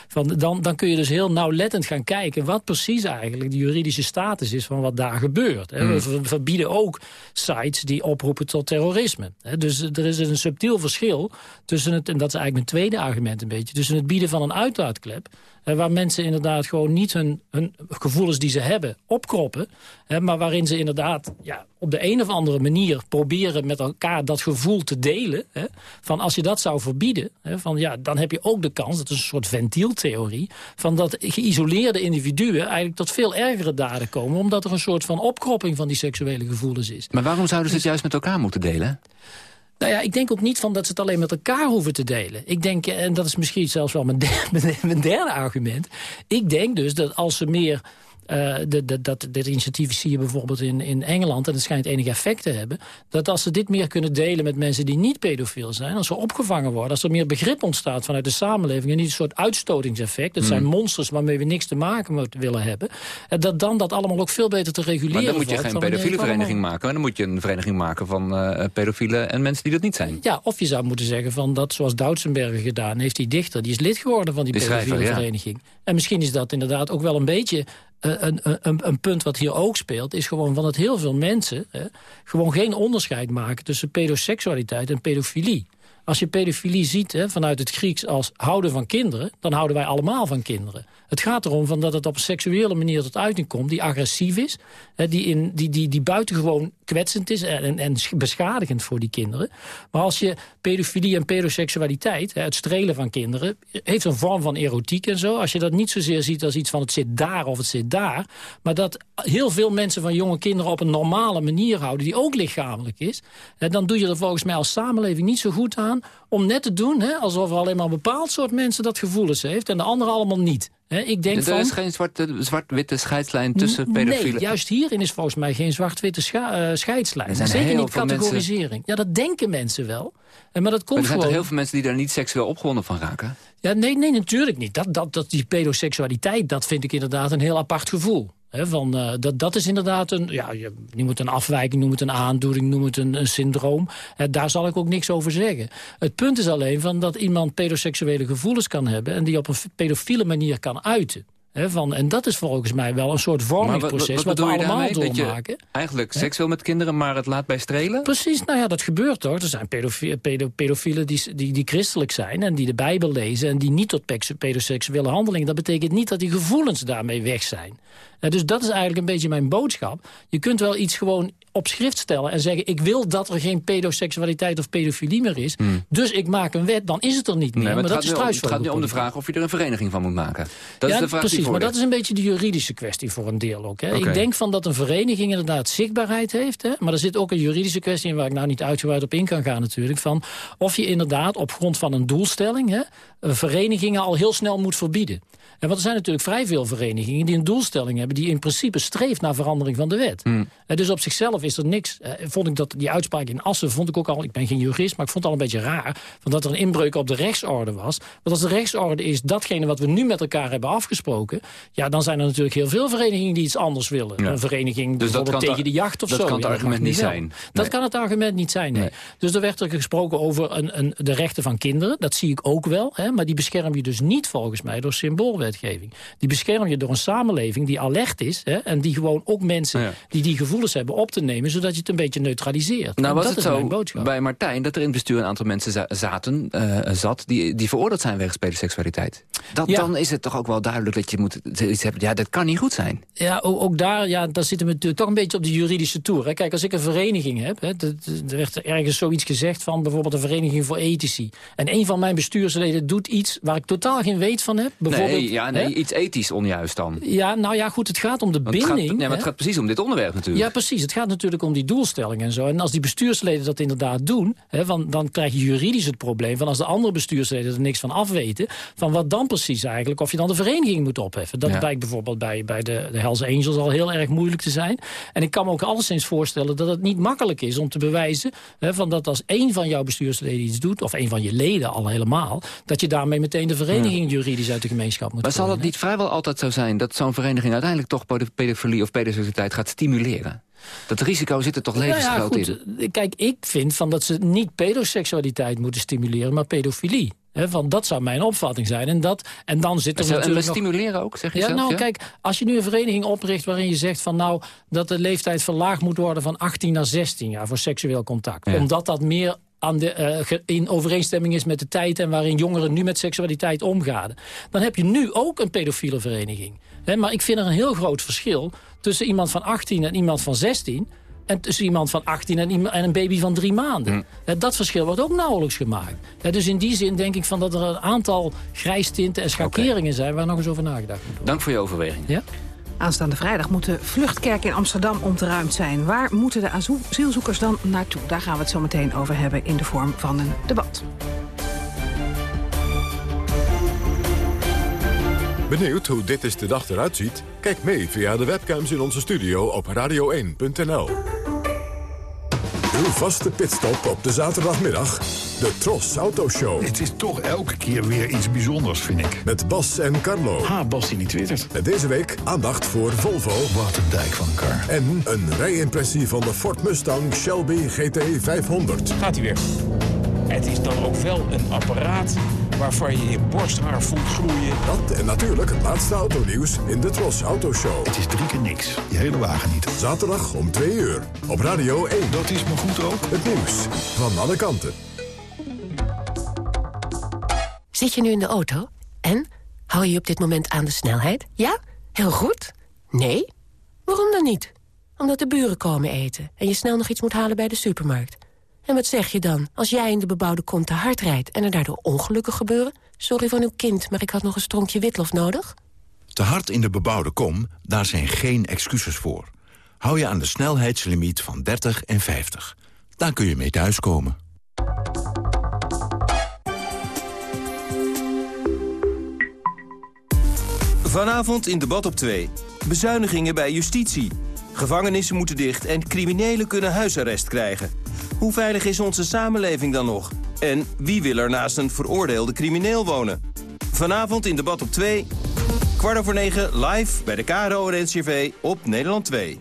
van, dan, dan kun je dus heel nauwlettend gaan kijken... wat precies eigenlijk de juridische status is van wat daar gebeurt. Hè. We Hmm. ver- verbieden ook sites die oproepen tot terrorisme. Dus er is een subtiel verschil tussen het... en dat is eigenlijk mijn tweede argument een beetje... tussen het bieden van een uitlaatklep... eh, waar mensen inderdaad gewoon niet hun, hun gevoelens die ze hebben opkroppen... hè, maar waarin ze inderdaad ja, op de een of andere manier proberen met elkaar dat gevoel te delen. Hè, van als je dat zou verbieden, hè, van, ja, dan heb je ook de kans... dat is een soort ventieltheorie... van dat geïsoleerde individuen eigenlijk tot veel ergere daden komen... omdat er een soort van opkropping van die seksuele gevoelens is. Maar waarom zouden ze het juist met elkaar moeten delen? Nou ja, ik denk ook niet van dat ze het alleen met elkaar hoeven te delen. Ik denk, en dat is misschien zelfs wel mijn derde, mijn derde argument... ik denk dus dat als ze meer... eh, de, de, dat, dit initiatief zie je bijvoorbeeld in, in Engeland... en het schijnt enig effect te hebben... dat als ze dit meer kunnen delen met mensen die niet pedofiel zijn... als ze opgevangen worden, als er meer begrip ontstaat vanuit de samenleving... en niet een soort uitstotingseffect... dat zijn Hmm. monsters waarmee we niks te maken moeten willen hebben... eh, dat dan dat allemaal ook veel beter te reguleren Maar dan moet je geen pedofiele vereniging maken. Maar dan moet je een vereniging maken van eh pedofielen en mensen die dat niet zijn. Ja, of je zou moeten zeggen van dat zoals Doutsenberger gedaan heeft, die dichter, die is lid geworden van die, pedofiele ja. vereniging. En misschien is dat inderdaad ook wel een beetje een, een, een, een punt wat hier ook speelt, is gewoon van dat heel veel mensen hè, gewoon geen onderscheid maken tussen pedoseksualiteit en pedofilie. Als je pedofilie ziet hè, vanuit het Grieks als houden van kinderen... dan houden wij allemaal van kinderen. Het gaat erom van dat het op een seksuele manier tot uiting komt... die agressief is, hè, die, in, die, die, die buitengewoon kwetsend is... En, en, en beschadigend voor die kinderen. Maar als je pedofilie en pedoseksualiteit... Hè, het strelen van kinderen, heeft een vorm van erotiek en zo... als je dat niet zozeer ziet als iets van het zit daar of het zit daar... maar dat heel veel mensen van jonge kinderen op een normale manier houden... die ook lichamelijk is... dan doe je er volgens mij als samenleving niet zo goed aan... om net te doen hè, alsof er alleen maar een bepaald soort mensen dat gevoelens heeft... en de anderen allemaal niet. Ik denk er van... is geen zwart-witte scheidslijn tussen pedofielen. Nee, juist hierin is volgens mij geen zwart-witte eh, scheidslijn. Er Zeker niet mensen- categorisering. Ja, dat denken mensen wel. En maar dat Maar komt er zijn heel veel mensen die daar niet seksueel opgewonden van raken? Ja, nee, nee, natuurlijk niet. Dat, dat, dat, die pedoseksualiteit, dat vind ik inderdaad een heel apart gevoel. Van, eh, dat, dat is inderdaad een, ja, je noem een afwijking, noem het een aandoening, noem het een, syndroom. Daar zal ik ook niks over zeggen. Het punt is alleen van dat iemand pedoseksuele gevoelens kan hebben... en die op een pedofiele manier kan uiten. Van, en dat is volgens mij wel een soort vormingsproces... wat, we allemaal doormaken. eigenlijk seks wil met kinderen, maar het laat bij strelen? Precies, nou ja, dat gebeurt toch. Er zijn pedofielen, pedofielen die, die, die christelijk zijn en die de Bijbel lezen... en die niet tot pedoseksuele handelingen... dat betekent niet dat die gevoelens daarmee weg zijn. dus dat is eigenlijk een beetje mijn boodschap. Je kunt wel iets gewoon op schrift stellen en zeggen... ik wil dat er geen pedoseksualiteit of pedofilie meer is. Hmm. Dus ik maak een wet, dan is het er niet meer. Nee, maar, maar, dat is nu, het gaat nu om de vraag of je er een vereniging van moet maken. Dat ja, is de vraag precies, die maar dat is een beetje de juridische kwestie voor een deel ook. Hè. Ik denk van dat een vereniging inderdaad zichtbaarheid heeft. Hè, maar er zit ook een juridische kwestie in waar ik nou niet uitgebreid op in kan gaan natuurlijk. Van of je inderdaad op grond van een doelstelling hè, eh, verenigingen al heel snel moet verbieden. En want er zijn natuurlijk vrij veel verenigingen die een doelstelling hebben... die in principe streeft naar verandering van de wet. Hmm. Eh, dus op zichzelf is er niks. Eh, vond ik dat die uitspraak in Assen vond ik ook al... ik ben geen jurist, maar ik vond het al een beetje raar... van dat er een inbreuk op de rechtsorde was. Want als de rechtsorde is datgene wat we nu met elkaar hebben afgesproken... ja, dan zijn er natuurlijk heel veel verenigingen die iets anders willen. Ja. Een vereniging Dus dat bijvoorbeeld tegen de jacht of dat zo. kan het argument niet zijn. Dat kan het argument niet zijn, nee. Dus er werd er gesproken over een, een, de rechten van kinderen. Dat zie ik ook wel. Hè, maar die bescherm je dus niet volgens mij door Die bescherm je door een samenleving die alert is... Hè, en die gewoon ook mensen Ja. die die gevoelens hebben op te nemen... zodat je het een beetje neutraliseert. Nou En was dat het is zo bij Martijn dat er in het bestuur een aantal mensen za- zaten, eh, zat... Die, die veroordeeld zijn wegens pedoseksualiteit. Dat, Ja. Dan is het toch ook wel duidelijk dat je moet iets hebben... Ja, dat kan niet goed zijn. Ja, ook, ook daar, ja, daar zitten we natuurlijk toch een beetje op de juridische toer. Hè. Kijk, als ik een vereniging heb, hè, er werd ergens zoiets gezegd van bijvoorbeeld een vereniging voor ethici. En een van mijn bestuursleden doet iets waar ik totaal geen weet van heb. Bijvoorbeeld, Nee, ja, nee, hè. iets ethisch onjuist dan. Ja, nou ja, goed, het gaat om de Want het gaat- binding. ja, maar het gaat precies om dit onderwerp natuurlijk. Ja, precies. Het gaat natuurlijk om die doelstelling en zo. En als die bestuursleden dat inderdaad doen... Hè, van, dan krijg je juridisch het probleem van als de andere bestuursleden er niks van afweten... van wat dan precies eigenlijk, of je dan de vereniging moet opheffen. Dat Ja. blijkt bijvoorbeeld bij, bij de, de Hells Angels al heel erg moeilijk te zijn. En ik kan me ook alleszins voorstellen dat het niet makkelijk is om te bewijzen... Hè, van dat als één van jouw bestuursleden iets doet, of één van je leden al helemaal... dat je daarmee meteen de vereniging juridisch uit de gemeenschap moet zal het niet vrijwel altijd zo zijn... dat zo'n vereniging uiteindelijk toch pedo- pedofilie of pedoseksualiteit gaat stimuleren? Dat risico zit er toch Nou ja, levensgroot in? eh, Kijk, ik vind van dat ze niet pedoseksualiteit moeten stimuleren, maar pedofilie. He, van, dat zou mijn opvatting zijn. En, dat, en dan zit er En we natuurlijk nog... stimuleren ook, zeg je Ja, zelf? nou ja? kijk, als je nu een vereniging opricht waarin je zegt van nou dat de leeftijd verlaagd moet worden van 18 naar 16 jaar voor seksueel contact. Ja. Omdat dat meer aan de, eh, in overeenstemming is met de tijd en waarin jongeren nu met seksualiteit omgaan. Dan heb je nu ook een pedofiele vereniging. Maar ik vind er een heel groot verschil tussen iemand van 18 en iemand van 16 en tussen iemand van 18 en, een baby van drie maanden. Hè, dat verschil wordt ook nauwelijks gemaakt. Dus in die zin denk ik van dat er een aantal grijstinten en schakeringen zijn... waar nog eens over nagedacht moet worden. Dank voor je overweging. Ja? Aanstaande vrijdag moet de vluchtkerk in Amsterdam ontruimd zijn. Waar moeten de asielzoekers dan naartoe? Daar gaan we het zo meteen over hebben in de vorm van een debat. Benieuwd hoe dit is de dag eruit ziet? Kijk mee via de webcams in onze studio op radio1.nl. Uw vaste pitstop op de zaterdagmiddag. De Tros Autoshow. Het is toch elke keer weer iets bijzonders, vind ik. Met Bas en Carlo. Ha, Bas die niet twittert. Met deze week aandacht voor Volvo. Wat een dijk van elkaar. En een rijimpressie van de Ford Mustang Shelby GT 500. Gaat hij weer. Het is dan ook wel een apparaat waarvan je je borsthaar voelt groeien. Dat en natuurlijk het laatste autonieuws in de Tros Autoshow. Het is drie keer niks. Die hele wagen niet. Zaterdag om 2 uur. Op Radio 1. Dat is me goed ook. Het nieuws van alle kanten. Zit je nu in de auto? En? Hou je op dit moment aan de snelheid? Ja? Heel goed? Nee? Waarom dan niet? Omdat de buren komen eten en je snel nog iets moet halen bij de supermarkt. En wat zeg je dan als jij in de bebouwde kom te hard rijdt... en er daardoor ongelukken gebeuren? Sorry van uw kind, maar ik had nog een stronkje witlof nodig. Te hard in de bebouwde kom, daar zijn geen excuses voor. Hou je aan de snelheidslimiet van 30 en 50. Daar kun je mee thuiskomen. Vanavond in debat op 2. Bezuinigingen bij justitie. Gevangenissen moeten dicht en criminelen kunnen huisarrest krijgen. Hoe veilig is onze samenleving dan nog? En wie wil er naast een veroordeelde crimineel wonen? Vanavond in debat op 2. Kwart over negen live bij de KRO NCRV op Nederland 2.